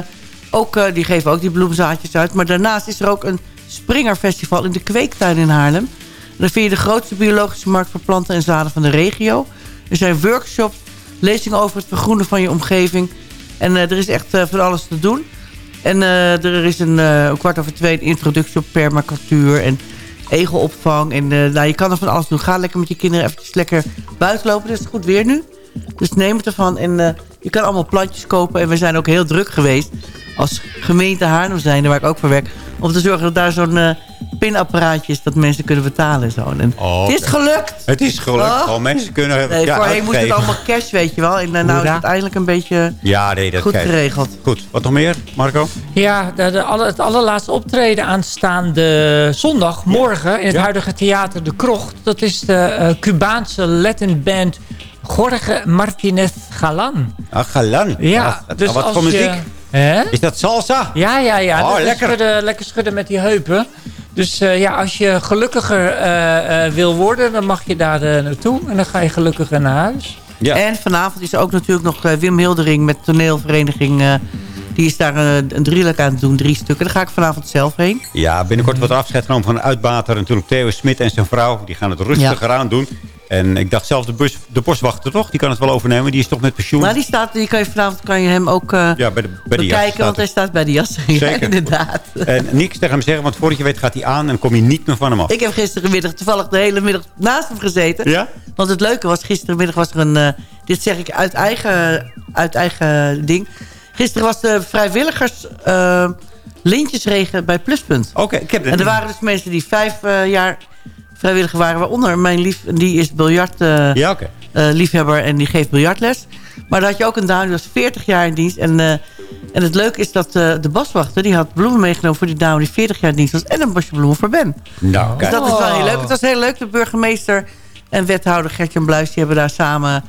ook, uh, die geven ook die bloemzaadjes uit. Maar daarnaast is er ook een springerfestival in de kweektuin in Haarlem. En dan vind je de grootste biologische markt voor planten en zaden van de regio. Er zijn workshops, lezingen over het vergroenen van je omgeving. En er is echt van alles te doen. En er is een, kwart over twee een introductie op permacultuur en egelopvang. En nou, je kan er van alles doen. Ga lekker met je kinderen eventjes lekker buiten lopen. Het is goed weer nu. Dus neem het ervan. En je kan allemaal plantjes kopen. En we zijn ook heel druk geweest. Als gemeente Haarlem zijn, waar ik ook voor werk. Om te zorgen dat daar zo'n uh, pinapparaatje is. Dat mensen kunnen betalen en zo. En oh, het is gelukt. Het is gelukt. Oh. Gewoon mensen kunnen nee, ja, Voorheen moest het allemaal cash, weet je wel. En uh, nou is het eindelijk een beetje ja, nee, dat goed kijk. geregeld. Goed. Wat nog meer, Marco? Ja, de, de, alle, het allerlaatste optreden aanstaande zondag, morgen... in het ja. huidige theater De Krocht. Dat is de uh, Cubaanse Latin band Jorge Martinez Galan. Ah, Galan. Ja, ah, dus wat als voor muziek? Je, hè? Is dat salsa? Ja, ja, ja. Oh, dat lekker. Schudden, lekker schudden met die heupen. Dus uh, ja, als je gelukkiger uh, uh, wil worden, dan mag je daar naartoe. En dan ga je gelukkiger naar huis. Ja. En vanavond is er ook natuurlijk nog Wim Hildering met toneelvereniging... Die is daar een, een drieluik aan het doen, drie stukken. Daar ga ik vanavond zelf heen. Ja, binnenkort wordt er afscheid genomen van een uitbater. Natuurlijk Theo Smit en zijn vrouw. Die gaan het rustiger ja. aan doen. En ik dacht zelfs de, bus, de boswachter toch? Die kan het wel overnemen. Die is toch met pensioen. Maar die staat, die kan je vanavond kan je hem ook uh, ja, bij de, bij de bekijken. want hij staat bij de jas. [laughs] Zeker. Ja, inderdaad. En niks tegen hem zeggen. Want voordat je weet gaat hij aan. En kom je niet meer van hem af. Ik heb gisterenmiddag toevallig de hele middag naast hem gezeten. Ja? Want het leuke was, gisterenmiddag was er een... Uh, dit zeg ik uit eigen, uit eigen ding Gisteren was de vrijwilligers eh, lintjesregen bij Pluspunt. Oké, ik heb En er waren dus mensen die vijf eh, jaar vrijwilliger waren. Waaronder mijn lief, die is biljart eh, Ja, eh, liefhebber en die geeft biljartles. Maar daar had je ook een dame, die was 40 jaar in dienst. En, eh, en het leuke is dat eh, de boswachter, die had bloemen meegenomen voor die dame die 40 jaar in dienst was. En een bosje bloemen voor Ben. Nou, Dus dat is wel heel leuk. Het was heel leuk. De burgemeester en wethouder Gertjan Bluis... die hebben daar samen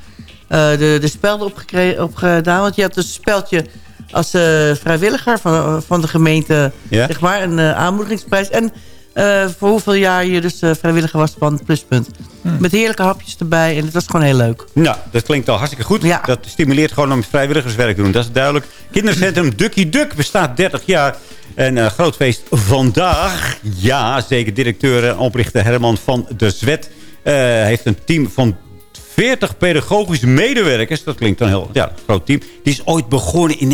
eh, de, de spelden opgekre- opgedaan. Want je had dus een speldje als eh, vrijwilliger van, van de gemeente... Ja. zeg maar, een eh, aanmoedigingsprijs. En eh, voor hoeveel jaar je dus eh, vrijwilliger was van Pluspunt. Met heerlijke hapjes erbij. En het was gewoon heel leuk. Nou, dat klinkt al hartstikke goed. Ja. Dat stimuleert gewoon om vrijwilligerswerk te doen. Dat is duidelijk. Kindercentrum Ducky Duck bestaat 30 jaar. En een groot feest vandaag. Ja, zeker directeur en oprichter Herman van der Zwet... heeft een team van 40 pedagogische medewerkers. Dat klinkt dan heel ja, groot team. Die is ooit begonnen in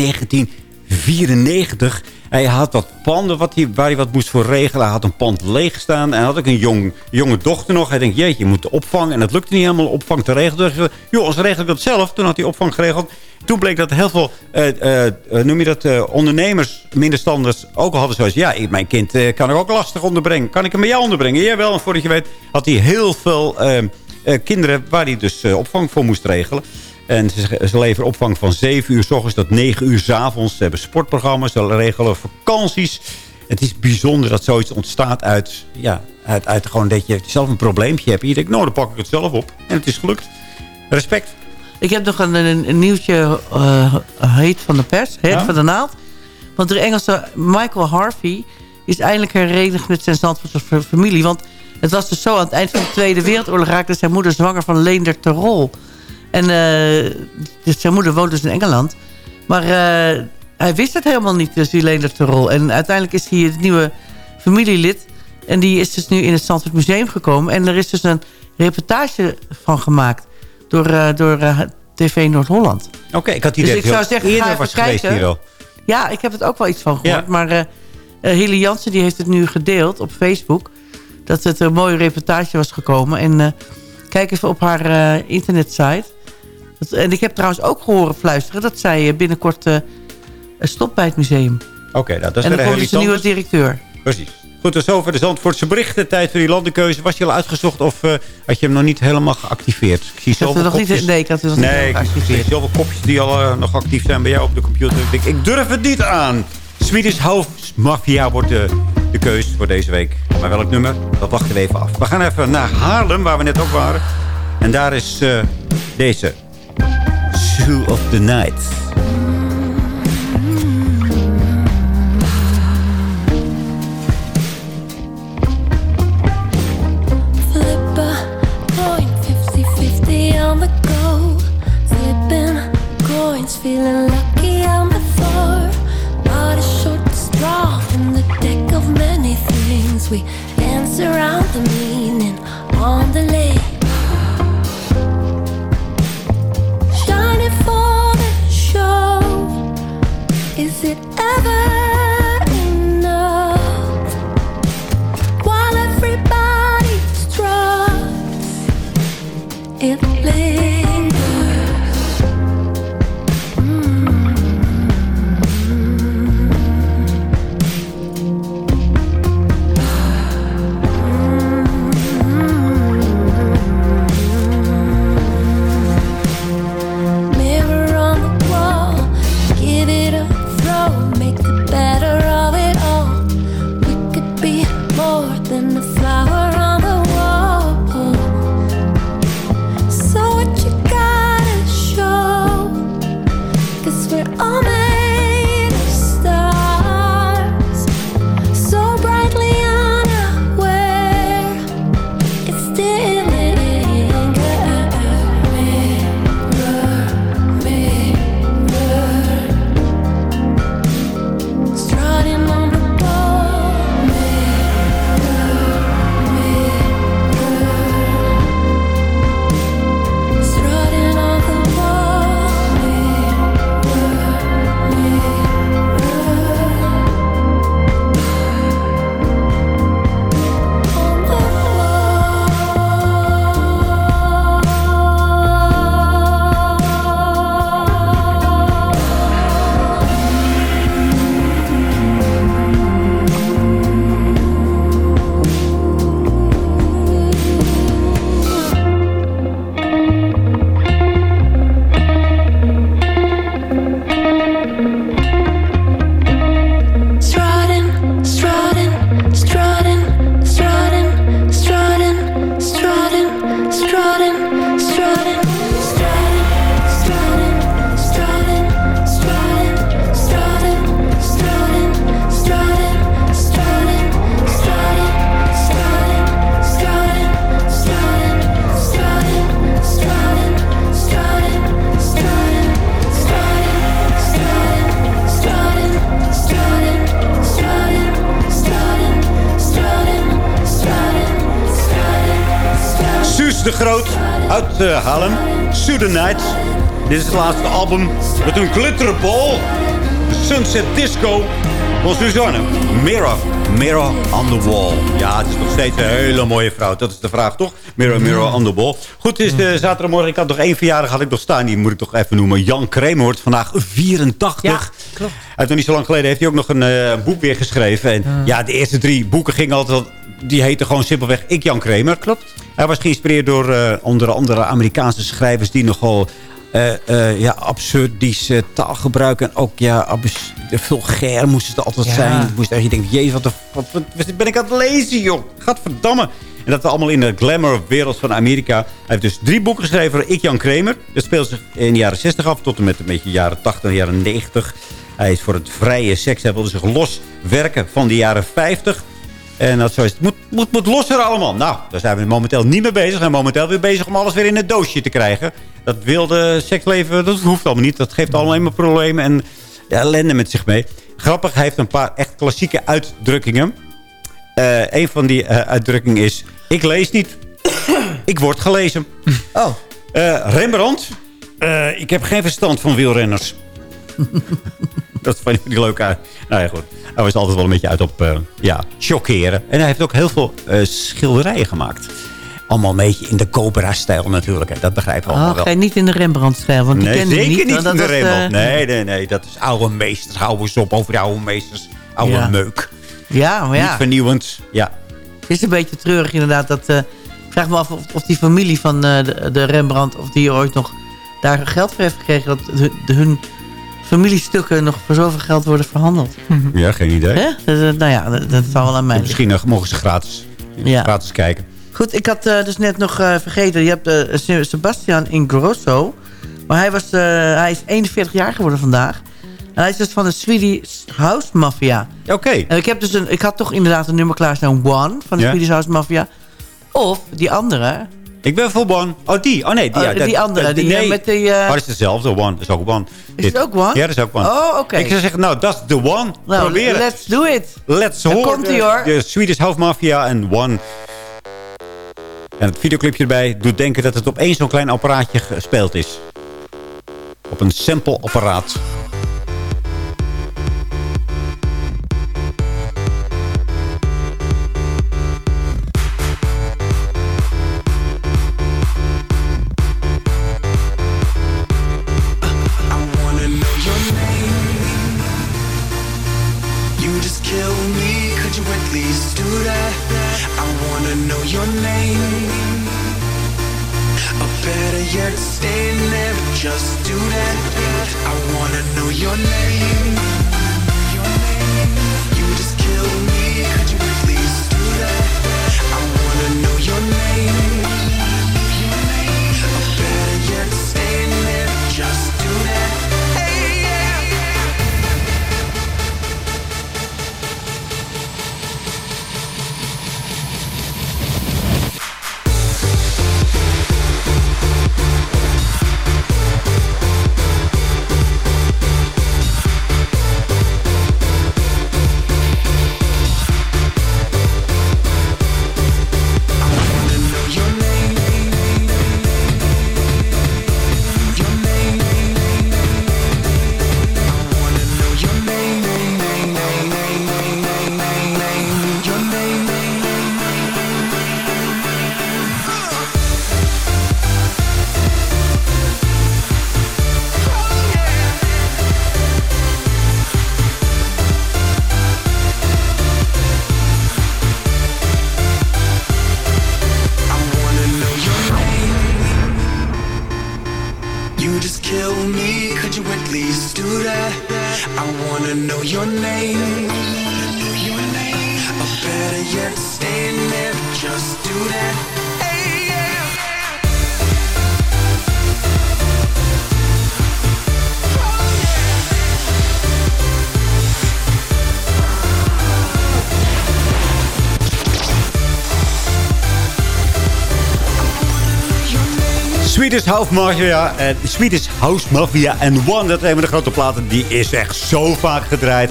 1994. Hij had wat panden wat hij, waar hij wat moest voor regelen. Hij had een pand leeg staan. En had ook een jong, jonge dochter nog. Hij denkt, jeetje, je moet de opvang. En dat lukte niet helemaal, opvang te regelen. Dus joh, ons regel ik dat zelf. Toen had hij opvang geregeld. Toen bleek dat heel veel, eh, eh, eh, noem je dat, ondernemers, middenstanders ook al hadden zoals... Ja, ik- mijn kind kan ik ook lastig onderbrengen. Kan ik hem bij jou onderbrengen? Jawel, en voordat je weet had hij heel veel kinderen... waar hij dus opvang voor moest regelen. En ze, ze leveren opvang van 7 uur s ochtends tot 9 uur s avonds. Ze hebben sportprogramma's, ze regelen vakanties. Het is bijzonder dat zoiets ontstaat uit, ja, uit, uit gewoon dat je zelf een probleempje hebt. En je denkt, nou, dan pak ik het zelf op. En het is gelukt. Respect. Ik heb nog een, een, nieuwtje eh, heet van de pers. Heet Ja? van de naald. Want de Engelse Michael Harvey is eindelijk herenigd met zijn Zandvoortse familie. Want het was dus zo, aan het eind van de Tweede Wereldoorlog raakte zijn moeder zwanger van Leender Terol. En eh, dus zijn moeder woont dus in Engeland. Maar eh, hij wist het helemaal niet, dus die Leender Terol. En uiteindelijk is hij het nieuwe familielid. En die is dus nu in het Zandvoort Museum gekomen. En er is dus een reportage van gemaakt door, eh, door TV Noord-Holland. Oké, ik had die Dus ik zou zeggen, eerder was geweest hier al. Ja, ik heb het ook wel iets van gehoord. Ja. Maar Hilly Jansen die heeft het nu gedeeld op Facebook. Dat het een mooie reportage was gekomen. En kijk even op haar internetsite. Dat, en ik heb trouwens ook gehoord fluisteren... dat zij eh, binnenkort eh, stopt bij het museum. Oké, nou, dat is en dan komt dus een nieuwe directeur. Precies. Goed, dus over de Zandvoortse berichten. Tijd voor die landenkeuze. Was je al uitgezocht of eh, had je hem nog niet helemaal geactiveerd? Ik zie zoveel nog niet- kopjes. nee, ik had het nog niet nee, ik zie geactiveerd. zoveel kopjes die al nog actief zijn bij jou op de computer. Ik denk, ik durf het niet aan. Swedish House Mafia wordt de, de keus voor deze week. Maar welk nummer? Dat wachten we even af. We gaan even naar Haarlem, waar we net ook waren. En daar is deze. Shoe of the Night. Flip a coin 50-50 on the go. Flipping coins, feeling lucky on the floor. Not a short straw in the deck of many things. We dance around the meaning on the lake. It uit uh, Haarlem. Dit is het laatste album met een glitterbal. Sunset Disco van Suzanne. Mirror. Mirror on the wall. Ja, het is nog steeds een hele mooie vrouw. Dat is de vraag, toch? Mirror, mirror on the wall. Goed, het is de zaterdagmorgen. Ik had nog één verjaardag had ik nog staan. Die moet ik toch even noemen. Jan Kramer wordt vandaag 84. Ja, klopt. Heeft nog niet zo lang geleden heeft hij ook nog een eh, boek weer geschreven. En ja, de eerste drie boeken gingen altijd... Die heten gewoon simpelweg Ik Jan Kramer. Klopt. Hij was geïnspireerd door eh, onder andere Amerikaanse schrijvers... die nogal eh, ja, absurdische taal gebruiken. En ook ja, vulgair moest het altijd Ja. zijn. Het Moest echt, je denkt, jezus, wat, de, wat, ben ik aan het lezen, joh. Gadverdamme. En dat we allemaal in de glamour-wereld van Amerika. Hij heeft dus drie boeken geschreven voor Ik Jan Kramer. Dat speelt zich in de jaren 60 af tot en met een beetje jaren 80 en jaren 90. Hij is voor het vrije seks. Hij wilde zich loswerken van de jaren 50. En dat zo is, het moet, moet, moet losser allemaal. Nou, daar zijn we momenteel niet mee bezig. We zijn momenteel weer bezig om alles weer in het doosje te krijgen. Dat wilde seksleven, dat hoeft allemaal niet. Dat geeft alleen maar problemen en ja, ellende met zich mee. Grappig, hij heeft een paar echt klassieke uitdrukkingen. Eh een van die eh, uitdrukkingen is... Ik lees niet. ik word gelezen. [clears throat] Oh. Eh, Rembrandt. ik heb geen verstand van wielrenners. [laughs] [laughs] dat vond ik die leuk uit. Nou ja, goed. Hij was altijd wel een beetje uit op eh, ja, chockeren. En hij heeft ook heel veel eh, schilderijen gemaakt. Allemaal een beetje in de Cobra-stijl natuurlijk. Hè. Dat begrijpen we allemaal Oh, wel. niet in de Rembrandt-stijl? Want die Nee, kende zeker ik niet, niet. in de dat was, Rembrandt. eh, Nee, nee, nee. Dat is oude meesters. Hou eens op over de oude meesters. Oude Ja. meuk. Ja, maar ja. Niet vernieuwend. Ja. Het is een beetje treurig inderdaad. Dat, ik vraag me af of, of die familie van de, de Rembrandt... of die ooit nog daar geld voor heeft gekregen... dat hun, de- hun familiestukken nog voor zoveel geld worden verhandeld. Ja, geen idee. Hè? Dat, dat- nou ja, dat, dat zal wel aan mij. Misschien nog mogen ze gratis, Ja. gratis kijken. Goed, ik had eh, dus net nog eh, vergeten. Je hebt eh, Se- Sebastian Ingrosso. Maar hij, was, eh, hij is 41 jaar geworden vandaag. En hij is dus van de Swedish House Mafia. Oké. En ik, heb dus een, ik had toch inderdaad een nummer klaarstaan. One van de Ja. Swedish House Mafia. Of die andere. Ik ben voor One. Oh, die. Oh, nee. Die, Oh, ja, die andere, die, nee. met die, eh, Maar dat is dezelfde. One. Dat is ook One. Is het ook One? Ja, dat is ook One. Oh, oké. Ik zou zeggen, nou, dat is de One. Nou, Probeer het. let's do it. Let's Daar horen. komt-ie, hoor. De Swedish House Mafia en One. En het videoclipje erbij doet denken dat het op één zo'n klein apparaatje gespeeld is. Op een sample-apparaat. wanna Swedish House Mafia. En Swedish House Mafia en One. Dat zijn de grote platen. Die is echt zo vaak gedraaid.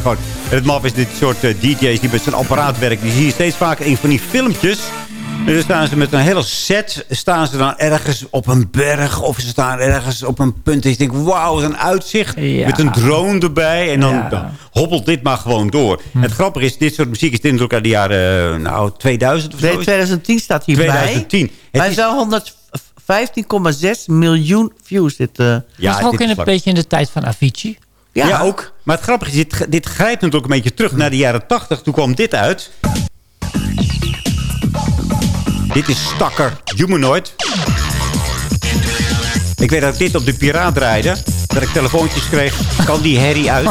Het maf is dit soort eh, DJ's die met zijn apparaat werken. Die zie je steeds vaker in van die filmpjes. En dan staan ze met een hele set. Staan ze dan ergens op een berg. Of ze staan ergens op een punt. En je denkt, wauw, wat een uitzicht. Met een drone erbij. En dan, hobbelt dit maar gewoon door. Hm. Het grappige is, dit soort muziek is dit ook uit de jaren nou, 2000 of zo. 2010 staat hierbij. 2010. Bij. Het wel 100 15,6 miljoen views. Dit, uh, ja, ook in een beetje in de tijd van Avicii. Ja. ja, ook. Maar het grappige is, dit, dit grijpt natuurlijk een beetje terug naar de jaren 80. Toen kwam dit uit. Dit is Stakker Humanoid. Ik weet dat ik dit op de Piraat draaide. Dat ik telefoontjes kreeg. Kan die herrie uit?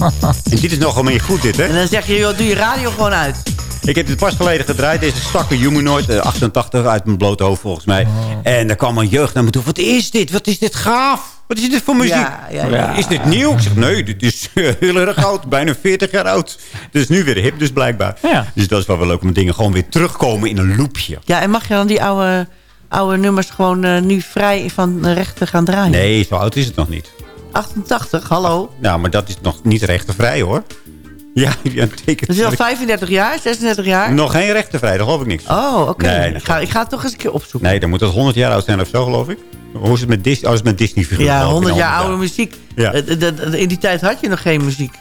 [laughs] en dit is nogal meer goed, dit, hè? En dan zeg je, joh, doe je radio gewoon uit. Ik heb dit pas geleden gedraaid. Deze Stakker Humanoid. eh, 88 uit mijn blote hoofd volgens mij. En daar kwam een jeugd naar me toe. Wat is dit? Wat is dit gaaf? Wat is dit voor muziek? Ja, ja, ja. Is dit nieuw? Ik zeg, nee, dit is eh, heel erg oud. Bijna 40 jaar oud. Het is nu weer hip, dus blijkbaar. Dus dat is wel wel leuk om dingen gewoon weer terugkomen in een loopje. Ja, en mag je dan die oude, oude nummers gewoon eh, nu vrij van rechten gaan draaien? Nee, zo oud is het nog niet. 88, hallo. Nou, maar dat is nog niet rechtenvrij, hoor. Ja, [laughs] ja teken. Dat is al 35 jaar, 36 jaar? Nog geen rechtenvrij, daar geloof ik niks. Oh, oké. Nee, ik, ga, ik ga het toch eens een keer opzoeken. Nee, dan moet het 100 jaar oud zijn of zo, geloof ik. Hoe is het met Disney? Oh, is met Disney-figuren. Ja, geloof ik, 100 jaar oude muziek. Ja. Eh, In die tijd had je nog geen muziek.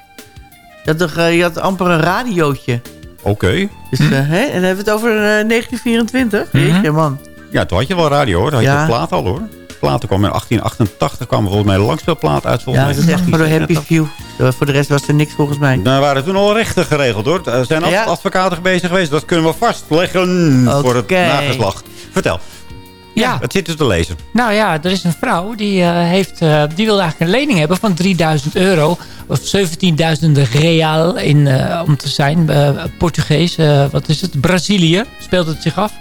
Je had, toch, eh, je had amper een radiootje. Oké. Dus, eh, hè? En dan hebben we het over eh, 1924. Jeetje, man. Ja, toen had je wel radio, hoor. Dan had Ja. je de plaat al, hoor. Platen kwamen in 1888, kwam volgens mij een langspeelplaat uit. Volgens Ja, mij dat is echt voor de happy view. Eh, Voor de rest was er niks volgens mij. Daar waren toen al rechten geregeld, hoor. Er zijn altijd Ja. advocaten bezig geweest. Dat kunnen we vastleggen voor het nageslacht. Vertel. Ja. Het zit er te lezen. Nou ja, er is een vrouw die, eh, heeft, eh, die wilde eigenlijk een lening hebben van 3000 euro. Of 17.000 real in, eh, om te zijn. eh, Portugees, wat is het? Brazilië speelt het zich af.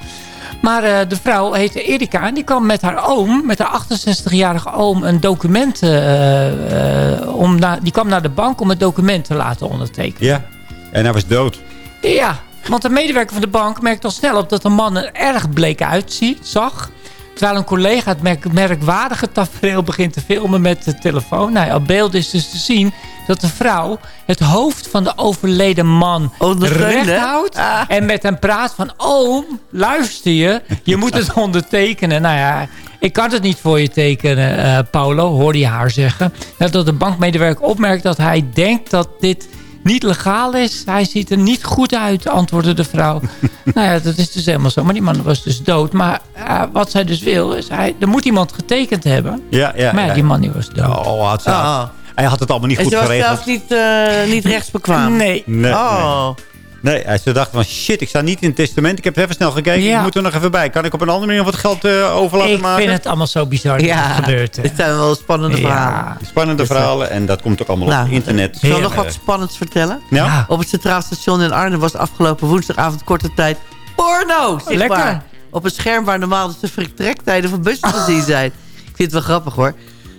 Maar eh, de vrouw heette Erika en die kwam met haar oom, met haar 68-jarige oom, een document. eh, eh, om na, die kwam naar de bank om het document te laten ondertekenen. Ja. En hij was dood. Ja, want de medewerker van de bank merkte al snel op dat de man er erg bleek uitziet, zag. Terwijl een collega het merk, merkwaardige tafereel begint te filmen met de telefoon. Nou, op beeld is dus te zien dat de vrouw het hoofd van de overleden man Ondersteunde, recht houdt. En met hem praat van, oom, luister je, je moet het ondertekenen. Nou ja, ik kan het niet voor je tekenen, eh, Paulo, hoorde je haar zeggen. Nadat de bankmedewerker opmerkt dat hij denkt dat dit niet legaal is. Hij ziet er niet goed uit, antwoordde de vrouw. [laughs] nou ja, dat is dus helemaal zo. Maar die man was dus dood. Maar eh, wat zij dus wil, is hij, er moet iemand getekend hebben. Ja, ja. maar ja, die man die was dood. Oh, had ze, Ah. Hij had het allemaal niet En goed ze was geregeld. zelfs niet, eh, niet rechtsbekwaam. Nee. Nee, Oh. Nee, hij ze dacht van shit, ik sta niet in het testament. Ik heb even snel gekeken, Ja. ik moet er nog even bij. Kan ik op een andere manier wat geld eh over laten Ik maken? vind het allemaal zo bizar dat Ja, het gebeurt. hè. dit zijn wel spannende Ja. verhalen. Spannende verhalen en dat komt ook allemaal Nou, op internet. Ik zal nog Eh, wat spannends vertellen. Ja? Op het Centraal Station in Arnhem was afgelopen woensdagavond korte tijd porno zichtbaar. lekker. Op een scherm waar normaal dus de vertrektijden van bussen te zien zijn. Ik vind het wel grappig hoor.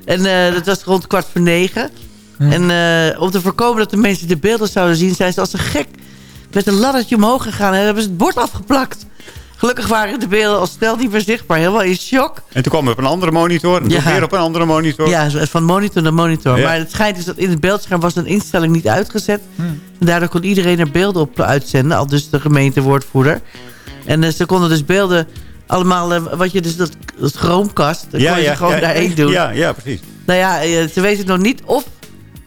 En eh, dat was rond kwart voor negen. En eh, om te voorkomen dat de mensen de beelden zouden zien... zijn ze als een gek met een laddertje omhoog gegaan... en hebben ze het bord afgeplakt. Gelukkig waren de beelden al snel niet meer zichtbaar. Helemaal in shock. En toen kwam er op een andere monitor. En toen Ja. weer op een andere monitor. Ja, van monitor naar monitor. Ja. Maar het schijnt dus dat in het beeldscherm was een instelling niet uitgezet. En daardoor kon iedereen er beelden op uitzenden. Al dus de gemeentewoordvoerder. En eh, ze konden dus beelden allemaal... eh, wat je dus dat, dat Chromecast... Dat kon je gewoon daarheen doen. Ja, ja, precies. Nou ja, eh, ze weten nog niet of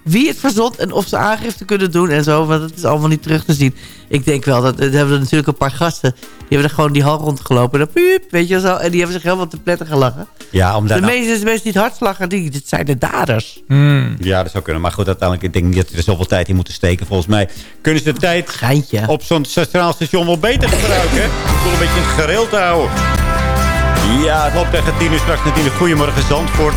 wie het verzond en of ze aangifte kunnen doen en zo. Want het is allemaal niet terug te zien. Ik denk wel, dat, dat hebben er natuurlijk een paar gasten. Die hebben er gewoon die hal rondgelopen. En dan piep, weet je wel zo. En die hebben zich helemaal te pletten gelachen. Ja, om De meeste de mensen die het hardst lachen, die, dit zijn de daders. Ja, dat zou kunnen. Maar goed, uiteindelijk ik denk niet dat ze er zoveel tijd in moeten steken. Volgens mij kunnen ze de tijd Geintje. op zo'n centraal station wel beter gebruiken. Om een beetje in het gereel te houden. Ja, het loopt tegen tien uur straks uur. Goedemorgen Zandvoort.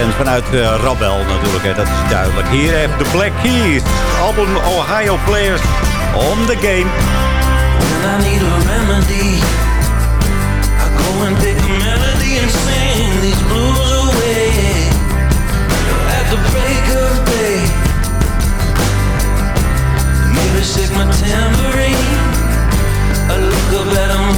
En vanuit eh Rabel natuurlijk, hè, dat is duidelijk. Hier heeft de Black Keys, album Ohio Players, on the game. When I need a remedy, I go and pick a melody and sing these blues away. At the break of day, maybe shake my tambourine. I look up at a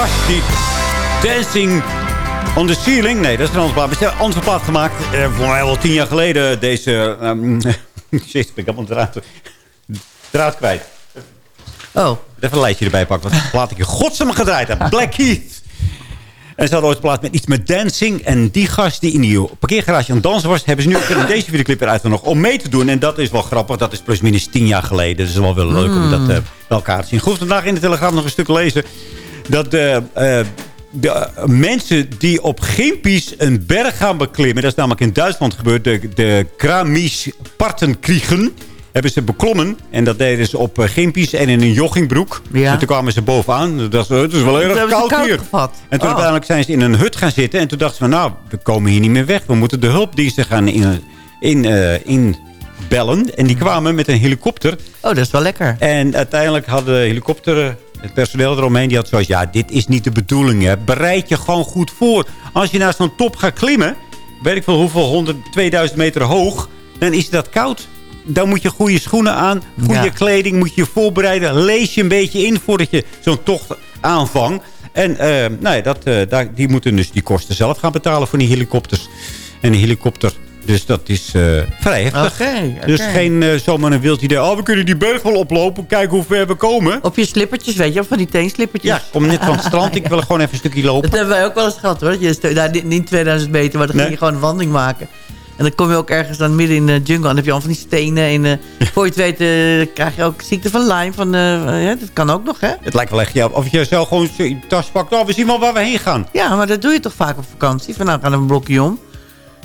Gast die Dancing on the Ceiling. Nee, dat is een andere plaat. We hebben een andere plaat gemaakt. eh, voor mij wel tien jaar geleden. Deze... [laughs] Um, ik helemaal draad, draad kwijt. Oh. Even een lijstje erbij pakken. Wat plaat ik in godsnaam gedraaid heb. Black Heath. En ze hadden ooit een plaat met iets met dancing. En die gast die in die parkeergarage aan het dansen was... hebben ze nu in deze videoclip eruit nog om mee te doen. En dat is wel grappig. Dat is plusminus tien jaar geleden. Dus het is wel wel leuk om dat eh, bij elkaar te zien. Goed, vandaag in de Telegraaf nog een stuk lezen. Dat de, eh, de eh, mensen die op Gimpies een berg gaan beklimmen... dat is namelijk in Duitsland gebeurd. De, de Kramisch-Partenkriegen hebben ze beklommen. En dat deden ze op eh, Gimpies en in een joggingbroek. Ja. En toen kwamen ze bovenaan. Ze, het is wel Toen erg koud koud hier. gevat. En toen Oh. uiteindelijk zijn ze in een hut gaan zitten. En toen dachten ze van, nou, we komen hier niet meer weg. We moeten de hulpdiensten gaan in, in, eh, inbellen. En die kwamen met een helikopter. Oh, dat is wel lekker. En uiteindelijk hadden de helikopter, eh, het personeel eromheen, die had zoiets... Ja, dit is niet de bedoeling, hè. Bereid je gewoon goed voor. Als je naar zo'n top gaat klimmen, weet ik veel hoeveel, 100, 2000 meter hoog... dan is dat koud. Dan moet je goede schoenen aan, goede Ja. kleding, moet je je voorbereiden. Lees je een beetje in voordat je zo'n tocht aanvangt. En eh, nou ja, dat, eh, daar, die moeten dus die kosten zelf gaan betalen voor die helikopters. En een helikopter, dus dat is eh, vrij heftig. Dus geen eh, zomaar een wild idee. Oh, we kunnen die berg wel oplopen. Kijken hoe ver we komen. Op je slippertjes, weet je, van die teenslippertjes. Ja, ik kom net van het strand. Ik wil gewoon even een stukje Dat lopen. hebben wij ook wel eens gehad hoor. Je, nou, niet- niet 2000 meter, maar dan ging Nee. je gewoon een wandeling maken. En dan kom je ook ergens dan midden in de jungle. En dan heb je al van die stenen. En eh, voor je het weet krijg je ook ziekte van Lyme. Van, ja, dat kan ook nog, hè? Het lijkt wel echt, ja, of je zelf gewoon je tas pakt. Oh, we zien wel waar we heen gaan. Ja, maar dat doe je toch vaak op vakantie. Van nou, gaan we een blokje om.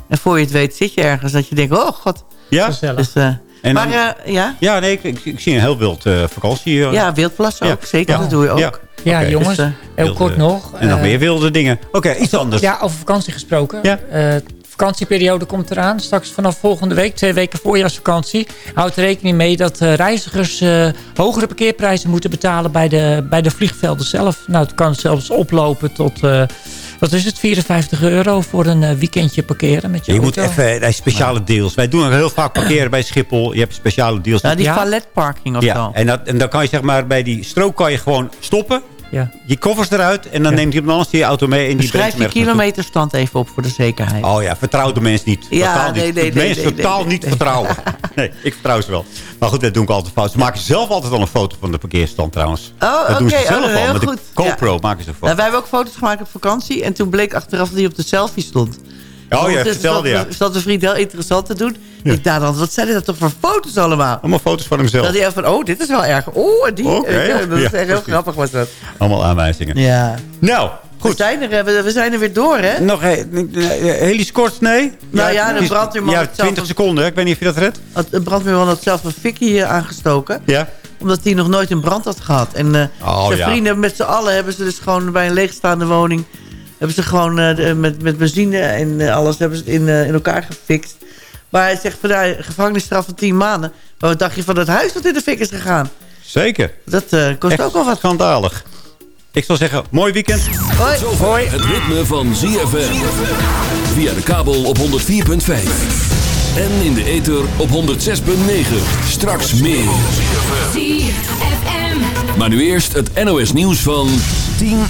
En voor je het weet zit je ergens dat je denkt, oh god. Ja? Gezellig. Dus, eh, En maar dan- eh, ja, Ja, nee, ik, ik, ik zie een heel wild eh, vakantie. ja, wildplas ook. Zeker, Ja. dat doe je ook. Ja. Jongens, dus, heel Wilde- kort nog. En nog meer wilde dingen. Oké, iets anders. Ja, over vakantie gesproken. Ja. Eh, vakantieperiode komt eraan. Straks vanaf volgende week, twee weken voorjaarsvakantie. Houd er rekening mee dat eh, reizigers eh, hogere parkeerprijzen moeten betalen bij de, bij de vliegvelden zelf. Nou, het kan zelfs oplopen tot, eh, wat is het, 54 euro voor een eh, weekendje parkeren met je, Je moet even eh, speciale deals. Wij doen ook heel vaak parkeren bij Schiphol. Je hebt speciale deals. Ja, die Ja. valetparking of Ja, zo. en, dat, en dan kan je zeg maar bij die strook kan je gewoon stoppen. Ja. Je koffers eruit en dan neemt iemand anders die auto mee. En die Schrijf je kilometerstand even op voor de zekerheid. Oh ja, vertrouw de mens niet. Ja, totaal nee, niet. nee, de nee, mens totaal niet vertrouwen. [laughs] Nee, ik vertrouw ze wel. Maar goed, dat doen ik altijd fout. Ze maken zelf altijd al een foto van de parkeerstand trouwens. Oh, dat doen ze oké. zelf Oh, al. heel Met de goed. GoPro maken ze een foto. Nou, wij hebben ook foto's gemaakt op vakantie. En toen bleek achteraf dat hij op de selfie stond. Oh ja, vertelde ja. zat een vriend heel interessant te doen. Ik dacht dan, wat zijn dat toch voor foto's allemaal? Allemaal foto's van hemzelf. Dat hij van, oh, dit is wel erg. Oh, die. Eh, [laughs] ja, dat is ja, echt heel precies. grappig was dat. Allemaal aanwijzingen. Ja. Nou, We zijn, er, eh, we, we zijn er weer door, hè? nog een hele kort, nee? Nou ja, de is- brandweerman Ja, had zelf 20 een- seconden. Ik weet niet of je dat redt. De brandweerman had zelf een fikkie eh, aangestoken. Ja. Omdat hij nog nooit een brand had gehad. En eh, Oh, zijn ja. vrienden met z'n allen hebben ze dus gewoon bij een leegstaande woning... hebben ze gewoon eh, met, met benzine en eh, alles hebben ze het in, eh, in elkaar gefixt. Maar hij zegt van gevangenisstraf van 10 maanden. Maar wat dacht je van dat huis dat in de fik is gegaan? Zeker. Dat eh, kost Echt ook wel wat. schandalig. Ik zal zeggen, mooi weekend. Hoi. Zover het ritme van ZFM. Via de kabel op 104.5. En in de ether op 106.9. Straks meer. Maar nu eerst het NOS nieuws van 10 uur.